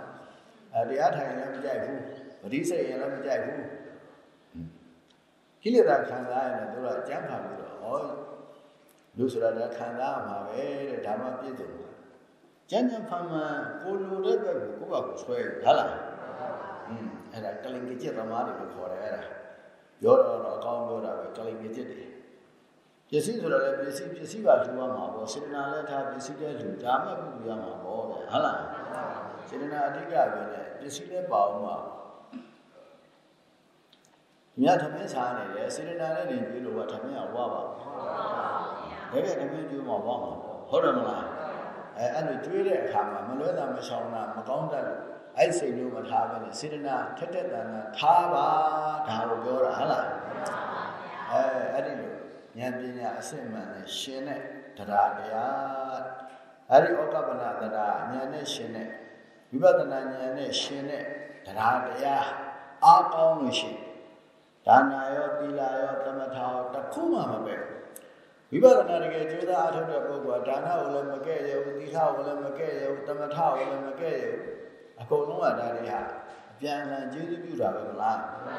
Speaker 1: အဲတရားထိုင်လည်းမကြိုက်ဘူး ပရိစိတ်ရင်လည်းမကြိုက်ဘူးကိလေသာခံစားရင်တို့ကအကျမ်းဖန်ပြီးတော့ဟောလူဆိုတာကခံစားမှာပဲတဲ့ဓမ္မပြည့်စုံမှာကျမ်းကျမ်းဖန်မှန်ကိုလိုတဲ့ဘက်ကိုကိုယ့်ဘာကိုဆွဲဟုတ်လားอืมအဲ့ဒါကလင်ကြီးသမားတွေလို့ခေါ်တယ်အဲ့ဒါပြောတော့တော့အကောင်းပြောတာပဲကလင်ကြီးတွေပစ္စည်းဆိုတော့လည်းပစ္စည်းပစ္စည်းပါလူရမှာပေါ့စေတနာလည်းထားပစ္စည်းလည်းလူဒါမှပြုရမှာပေါ့ဗျဟုတ်လားစေတနာအဓိကပဲနဲ့ပစ္စည်းလည်းပါအောင်ပါ မြတ်သမင်းစားနေတယ်စေတနာနဲ့နေပြီးလို့ကသမင်းကဝါပါဟုတ်ပါဘူးတကယ်သမင်းကျွေးမှာဝါမှာဟုတ်တယ်မလားအဲအဲ့လိုကျွေးတဲ့အခါမှာမလွဲတာမရှောင်တာမကောင်းတတ်လို့အဲ့စိတ်မျိုးမထားဘဲနဲ့စေတနာထက်တဲ့တန်တာထားပါဒါကိုပြောတာဟုတ်လားအဲအဲ့ဒီလိုဉာဏ်ပညာအစစ်မှန်နဲ့ရှင်တဲ့တရားတရားအဲ့ဒီဩကပနာတရားဉာဏ်နဲ့ရှင်တဲ့ဝိပဿနာဉာဏ်နဲ့ရှင်တဲ့တရားတရားအားကောင်းလို့ရှိရင် ဒါနာရောသီလရောသမထရောတစ်ခုမှမပဲဝိပဿနာတကယ်ကြိုးစားအားထုတ်တဲ့ပုဂ္ဂိုလ်ကဒါနကိုလည်းမကဲ့ရဘူးသီလကိုလည်းမကဲ့ရဘူးသမထကိုလည်းမကဲ့ရဘူးအကုန်လုံးကဒါတွေဟာအပြန်အလှန်ကျေးဇူးပြုတာပဲမလားမှန်ပါ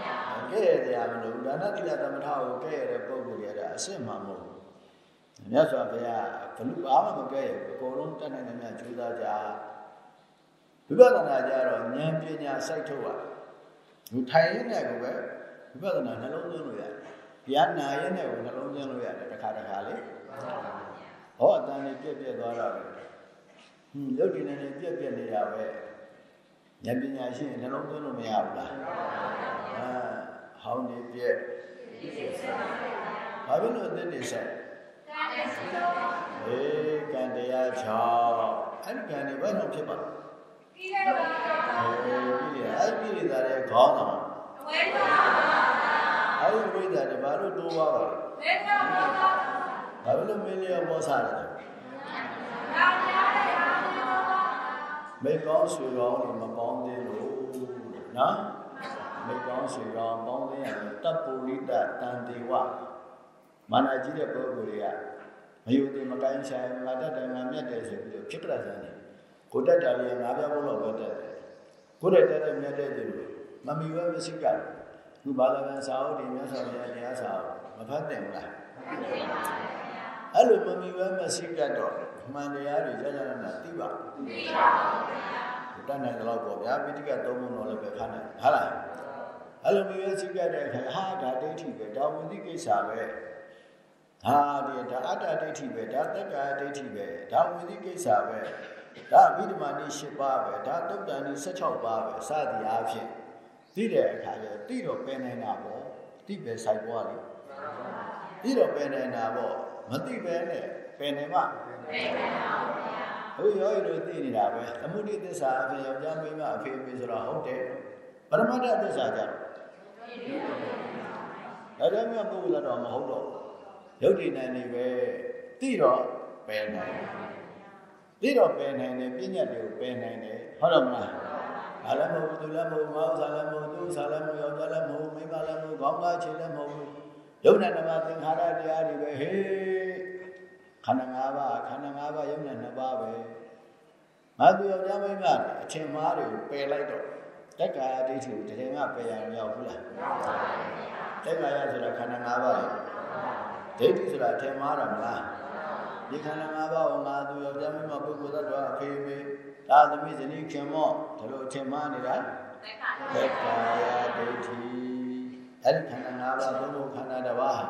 Speaker 1: ဗျာကဲ့ရတရားမလို့ဒါနသီလသမထကိုကဲ့ရတဲ့ပုဂ္ဂိုလ်တွေကအစ်စ်မှမဟုတ်ဘူးမြတ်စွာဘုရားဘလူဘာမှမကဲ့ရဘူးအကုန်လုံးတတ်နိုင်တဲ့မြတ်ကြိုးစားကြဝိပဿနာကြတော့ဉာဏ်ပညာစိုက်ထုတ်ရ လူထိုင်ရင်းနဲ့ကိုပဲဝိပဿနာနှလုံးသွင်းလို့ရတယ်။တရားနာရင်းနဲ့ကိုနှလုံးသွင်းလို့ရတယ်တစ်ခါတစ်ခါလေ။ဟောအတန်လေးပြက်ပြက်သွားတာပဲ။ဟွန်းရုပ်တည်နေနေပြက်ပြက်နေတာပဲ။ဉာဏ်ပညာရှိရင်နှလုံးသွင်းလို့မရဘူးလား။အာဟောင်းနေပြက်ဘာဖြစ်လို့အသက်နေဆိုင်အေးကံတရားချောင်းအဲ့ဒီကံတွေဘာလို့ဖြစ်ပါလဲ ပြီးရပါဘူးပြီးရအဲ့ပြီးရတဲ့ခေါင်းဆောင်ဝိဒါအဲ့ဒီဝိဒါတွေဘာလို့တိုးသွားပါလဲဝိဒါဘောသာဘာလို့မင်းလေးဘောစားလဲမေကောင်းဆွေကောင်းတွေမပေါင်းသေးလို့နော်မေကောင်းဆွေကောင်းပေါင်းသေးရတယ်တပ်ပုရိတတန်တေဝမာနကြီးတဲ့ပုဂ္ဂိုလ်တွေကမယုံသေးမကိုင်းဆိုင်ငါတတ်တယ်ငါမြတ်တယ်ဆိုပြီးတော့ဖြစ်ပြတာစမ်းတယ် ကိုတက်တာလေးငါးပြားဘုံလောက်ပဲတက်တယ်ကိုတက်တဲ့မြတ်တဲ့သူမမီဝဲမရှိကြဘူးခုဘာသာပြန်စာအုပ်တွေမြတ်စွာဘုရားတရားစာအုပ်မဖတ်တယ်မလားအဲ့လိုမမီဝဲမရှိကြတော့မှန်တရားတွေကြာကြာနာသိပါသိပါဘူးတတ်နိုင်တော့ပေါ့ဗျာပိဋကသုံးပုံတော့လည်းပဲဖတ်နိုင်ဟုတ်လားအဲ့လိုမျိုးရှိကြတဲ့အခါဟာဒါဒိဋ္ဌိပဲဒါဝိသိကိစ္စပဲဟာဒီဒါအတ္တဒိဋ္ဌိပဲဒါတက္ကာဒိဋ္ဌိပဲဒါဝိသိကိစ္စပဲ ဒါအဘိဓမ္မာနည်း၈ပါးပဲဒါတုတ်တန်နည်း၁၆ပါးပဲစသည်အားဖြင့်သိတဲ့အခါကျသိတော့ပယ်နိုင်တာပေါ့သိပဲဆိုင်ပွားလေသိတော့ပယ်နိုင်တာပေါ့မသိပဲနဲ့ပယ်နိုင်မှပယ်နိုင်ပါဘူးဗျာဟိုရောရိုသိနေတာပဲအမှုတိသစ္စာအဖေယောက်ျားမိန်းမအဖေအမေဆိုတော့ဟုတ်တယ်ပရမတ္ထသစ္စာကြတော့ဟဒါကြောင့်မြတ်ပုဂ္ဂိုလ်တော့မဟုတ်တော့ရုပ်တည်နိုင်နေပဲသိတော့ပယ်နိုင် သိတော့ပယ်နိုင်တယ်ပြဉ္ညာတွေကိုပယ်နိုင်တယ်ဟုတ်တယ်မလားဒါလည်းမဟုတ်ဘူးသူလည်းမဟုတ်မောဥစားလည်းမဟုတ်သူစားလည်းမဟုတ်ယောက်ျားလည်းမဟုတ်မိန်းမလည်းမဟုတ်ခေါင်းကားခြေလည်းမဟုတ်ယုံနဲ့နမသင်္ခါရတရားတွေပဲဟေးခန္ဓာ၅ပါးခန္ဓာ၅ပါးယုံနဲ့၂ပါးပဲငါသူယောက်ျားမိန်းမအချင်းမားတွေကိုပယ်လိုက်တော့တက္ကာယဒိဋ္ဌိကိုတကယ်မှပယ်ရမရောက်ဘူးလားမရောက်ပါဘူးခင်ဗျာတက္ကာယဆိုတာခန္ဓာ၅ပါးလေဒိဋ္ဌိဆိုတာထင်မှားတာမလား ဒီခန္ဓာ၅ပါးကိုငါသူယောက်ျားမိန်းမပုဂ္ဂိုလ်သတ္တဝါအဖေမေသာသမီဇနီးခင်မောဒါလိုထင်မှားနေတာတက္ကာယဒိဋ္ဌိအဲ့ဒီခန္ဓာ၅ပါးသုံးခုခန္ဓာတစ်ပါး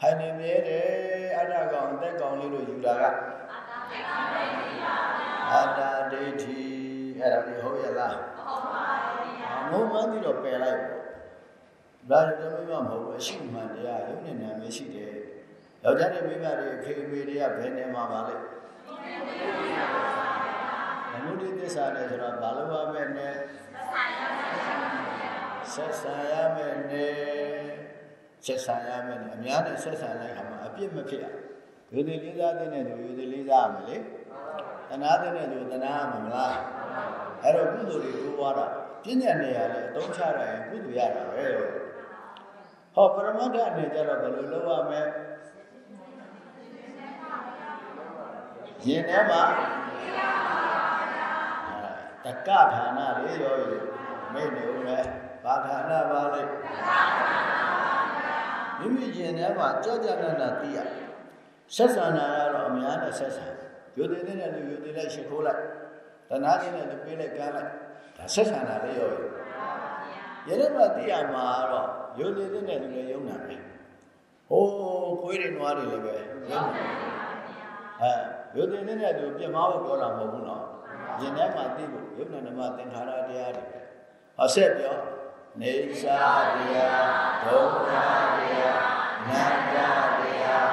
Speaker 1: ခိုင်နေမြဲတယ်အတ္တကောင်အသက်ကောင်လေးလို့ယူတာကအတ္တဒိဋ္ဌိအဲ့ဒါนี่ဟုတ်ရဲ့လားဟုတ်ပါဘူးဗျာမုံမှန်းပြီးတော့ပယ်လိုက်ဒါကြမိမမဟုတ်ဘူးအရှိမှန်တရားယုံနဲ့နာမရှိတယ် ယောက်ျားတွေမိန်းမတွေခေမေတွေကဘယ်နေမှာပါလဲသမုဒိသစ္စာနဲ့ဆိုတော့ဘာလို့ပါမဲ့နဲ့ဆက်ဆံရမယ်နဲ့ဆက်ဆံရမယ်နဲ့အများနဲ့ဆက်ဆံလိုက်ခါမှာအပြစ်မဖြစ်အောင်ယူသည်လေးစားတဲ့နဲ့သူယူသည်လေးစားရမယ်လေတနာတဲ့နဲ့သူတနာရမှာမလားအဲ့တော့ကုသိုလ်တွေတိုးသွားတာပြည့်ညက်နေရလဲအသုံးချရရင်ကုသိုလ်ရတာပဲဟောပရမတ္ထအနေကြတော့ဘယ်လိုလုပ်ရမလဲ ရင်ထဲမှာတက္ကဌာနလေးရောမိတ်နေဦးမယ်ဘာဌာနပါလဲမိမိရင်ထဲမှာကြောက်ကြနနာသိရဆက်ဆံတာကတော့အများနဲ့ဆက်ဆံယူတည်တဲ့လူယူတည်လိုက်ရှိခိုးလိုက်တဏှာတဲ့လူပေးလိုက်ကမ်းလိုက်ဒါဆက်ဆံတာလေးရောရတဲ့မှာသိရမှာတော့ယူတည်တဲ့လူလည်းယုံနာပဲဟိုးခွေးတွေနွားတွေလည်းပဲယုံနာအဲ ယူတည်တဲ့လူပြမဖို့ပြောတာမဟုတ်ဘူးနော်ရင်ထဲမှာသိဖို့ယုံနာဓမ္မသင်္ခါရတရားတွေဟောဆက်ပြောနေသာတရားဒုက္ခတရားနန္တတရား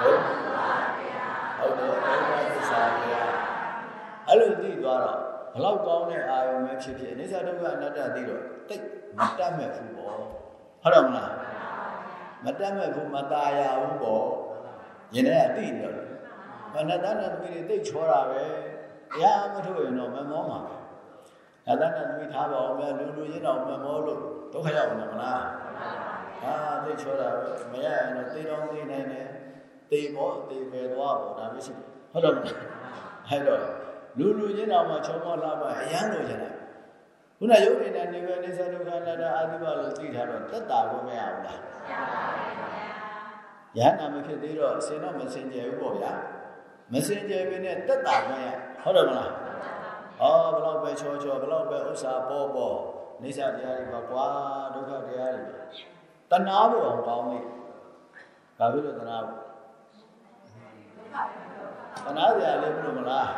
Speaker 1: ဒုက္ခဟုတ်တယ်ဒုက္ခသစ္စာတရားအဲ့လိုသိသွားတော့ဘလောက်ကောင်းတဲ့အာယုံပဲဖြစ်ဖြစ်အနိစ္စဒုက္ခအနတ္တသိတော့တိတ်မတတ်မဲ့ဘူးပေါ့ဟုတ်တယ်မလားမတတ်မဲ့ဘူးမตายရဘူးပေါ့ယင်ထဲကသိနေတော့ ဘာနတ္တနဲ့သမီးတွေတိတ်ချောတာပဲတရားမထုတ်ရင်တော့မမောမှာပဲနတ္တနဲ့သမီးထားပါအောင်များလူလူရင်းတော့မမောလို့ဒုက္ခရောက်နေမလားဟာတိတ်ချောတာပဲမရရင်တော့သိတော့သိနိုင်တယ်သေဘောသေပဲသွားပေါ့ဒါပဲရှိဟုတ်တော့အဲ့တော့လူလူချင်းတော်မှာချုံမောလှပအရန်လို့ရတယ်ခုနရုပ်နေတာနေပဲနေသဒုက္ခနာတာအာတိဘလို့သိထားတော့တက်တာကိုမရဘူးလားမရပါဘူးဗျာရဟနာမဖြစ်သေးတော့စင်တော့မစင်ကြဘူးပေါ့ဗျာ မစင်ကြဘဲနဲ့တက်တာမရဟုတ်တယ်မလားဟောဘလောက်ပဲချောချောဘလောက်ပဲဥစ္စာပေါ်ပေါ်နေစာတရားတွေပါကွာဒုက္ခတရားတွေတဏှာဖို့အောင်ကောင်းလေဘာဖြစ်လို့တဏှာဖို့သနာစရာလေးမလို့မလား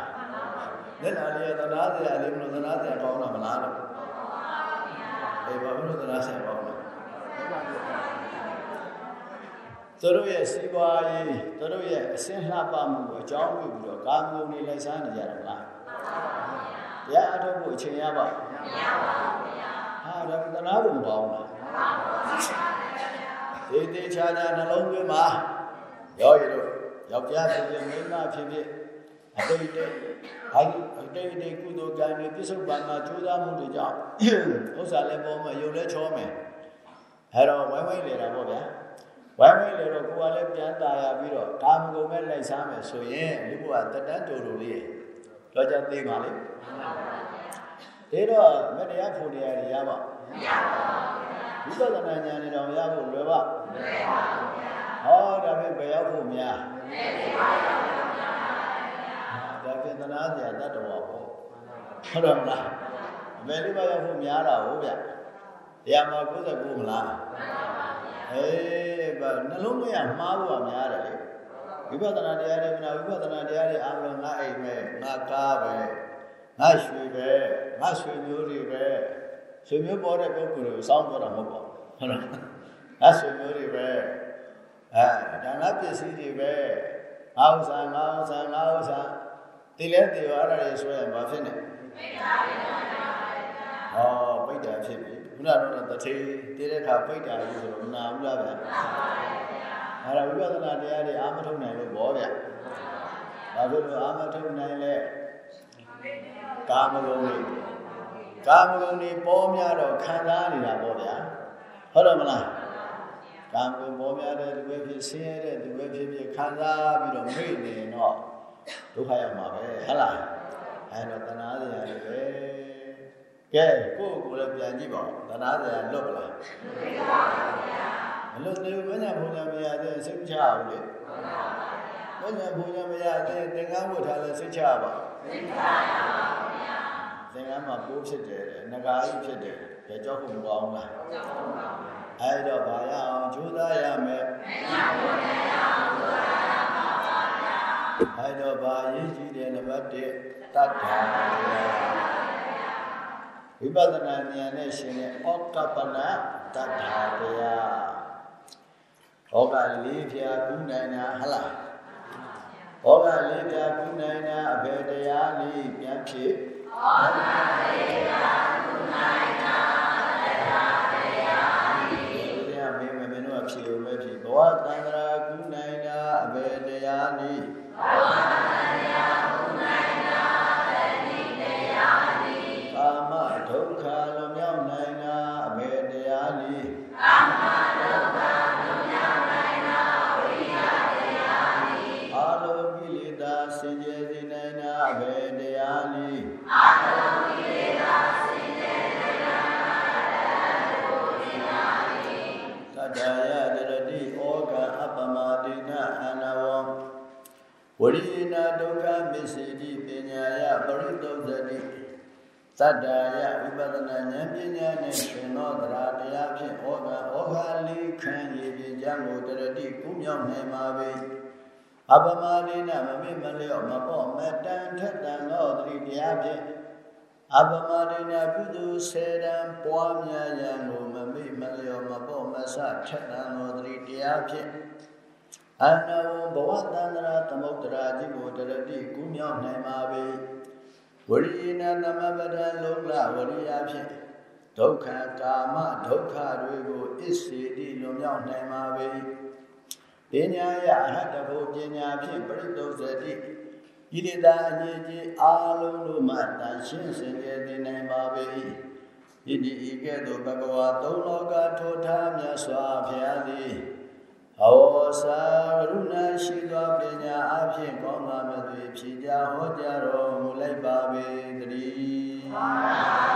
Speaker 1: လက်နာလေးသနာစရာလေးမလို့သနာစရာကောင်းတာမလားလို့အေးဘာဖြစ်လို့သနာစရာကောင်းလဲ သူတို့ရဲ့စီးပွားရေးသူတို့ရဲ့အစင်းလှပမှုကိုအကြောင်းပြုပြီးတော့ကာမဂုဏ်တွေလိုက်စားနေကြတယ်မလားတရားအထုတ်ဖို့အချိန်ရပါ့မရပါဘူးဗျာဟာဒါသနာဖို့မကောင်းလားသေသေးချာချာနှလုံးသွင်းပါရောရလို့ယောက်ျားဖြစ်ဖြစ်မိန်းမဖြစ်ဖြစ်အတိတ်တိတ်ဟာအတိတ်တိတ်ကုသိုလ်ကံတွေပြစ္ဆုတ်ပံမှာကြိုးစားမှုတွေကြောင့်ဥစ္စာလည်းပေါ်မှာယုံလည်းချောမယ်အဲတော့ဝိုင်းဝိုင်းလေတာပေါ့ဗျာ ဝိုင်းဝိုင်းလေတော့ကိုယ်ကလည်းပြန်ตายရပြီးတော့ကာမဂုဏ်မဲ့လိုက်စားမယ်ဆိုရင်လူကတတန်းတူတူလေးတော့ကြသေးပါလေဒါတော့မတရားဖို့တရားတွေရပါမရပါဘူးဝိပဿနာဉာဏ်တွေတော့ရဖို့လွယ်ပါလွယ်ပါဘူးဗျာဟောဒါဖြင့်ဘယ်ရောက်ဖို့များဒါဖြင့်သနာစရာတတ္တဝါပေါ့ဟုတ်တယ်မလားအမေလေးပါရောက်ဖို့များတာဟုတ်ဗျတရားမှာ99မလား အေးဘာနှလုံးမရမှားဖို့များတယ်လေဝိပဿနာတရားတွေမနာဝိပဿနာတရားတွေအားလုံးငါအိမ်ပဲငါကားပဲငါရွှေပဲငါရွှေမျိုးတွေပဲရွှေမျိုးပေါ်တဲ့ပုဂ္ဂိုလ်ကိုစောင်းတော့တာမဟုတ်ပါဘူးဟုတ်လားငါရွှေမျိုးတွေပဲအဲဒါနပစ္စည်းတွေပဲငါဥစ္စာငါဥစ္စာငါဥစ္စာတိလဲတေရောအဲ့ဒါတွေဆိုရင်ဘာဖြစ်နေပိဋကဟောပိဋကဖြစ်ပြီ ခုနကတော့တထေတည်တဲ့ခါပိတ်တာလို့ဆိုတော့မနာဘူးလားဗျာအဲ့ဒါဝိပဿနာတရားတွေအာမထုတ်နိုင်လို့ဘောဗျာဘာလို့လဲအာမထုတ်နိုင်လဲကာမဂုဏ်တွေကာမဂုဏ်တွေပေါ်များတော့ခံစားနေတာပေါ့ဗျာဟုတ်တယ်မလားကာမဂုဏ်ပေါ်များတဲ့သူပဲဖြစ်ဆင်းရဲတဲ့သူပဲဖြစ်ဖြစ်ခံစားပြီးတော့မိနေတော့ဒုက္ခရောက်မှာပဲဟုတ်လားအဲ့တော့တဏှာစရာတွေပဲ ကဲကိုယ့်ကိုယ်လည်းပြန်ကြည့်ပါဦးတဏှာစရာလွတ်ပလားမလွတ်သေးဘူးဘယ်ညာဘုံညာမရသေးစိတ်ချဘူးလေဘယ်ညာဘုံညာမရသေးသင်္ကန်းဝတ်ထားလဲစိတ်ချပါစိတ်ချရပါဘူးဗျာသင်္ကန်းမှာပိုးဖြစ်တယ်ငကားကြီးဖြစ်တယ်ဘယ်ကြောက်ဖို့မကောင်းလားကြောက်ပါဘူးအဲ့တော့ဘာရအောင်ကြိုးစားရမယ်မညာဘုံညာရအောင်ကြိုးစားရပါပါဗျာအဲ့တော့ဘာရည်ကြည်တယ်နံပါတ်1တတ္ထာ ဝိပဿနာဉာဏ်နဲ့ရှင်တဲ့ဩကပ္ပနာတတ္ထာတရားဟောကလေးဖြာကုနိုင်တာဟလားဟောကလေးဖြာကုနိုင်တာအဘယ်တရားလေးပြန်ဖြစ်ဟောကလေးဖြာကုနိုင်တာတရားတရားလေးဘုရားမင်းမင်းတို့ကဖြေလို့ပဲဖြေဘဝတန္တရာ သတ္တယဝိပဿနာဉာဏ်ပညာနဲ့ရှင်သောတရားတရားဖြင့်ဩဃဩဃလေးခံရည်ပြကြမှုတရတိကုမြောက်နိုင်ပါပေအပမဒိနမမေမလျော့မပေါ့မတန်ထက်တန်သောတတိတရားဖြင့်အပမဒိနကုသိုလ်စေတံပွားများရန်ကိုမမေ့မလျော့မပေါ့မဆထက်တန်သောတတိတရားဖြင့်အနဝဘဝတန္တရာသမုဒ္ဒရာကြီးကိုတရတိကုမြောက်နိုင်ပါပေ ဝရိယနာသမပဒလုံးလဝရိယဖြင့်ဒုက္ခကာမဒုက္ခတွေကိုအစ္စေတိလွန်မြောက်နိုင်ပါပေပညာယအဟတဘုပညာဖြင့်ပရိသုဇတိဣတိတာအငြိကြီးအာလုံးတို့မှတန်ရှင်းစင်ကြယ်သိနိုင်ပါပေဣတိဤကဲ့သို့ဘဂဝါသုံးလောကထိုထားမြတ်စွာဘုရားသည်ဟော စာကရုဏာရှိသောပညာအဖြင့်ကောင်းသာမဲ့သွေဖြေကြဟောကြားတော်မူလိုက်ပါပေတည်း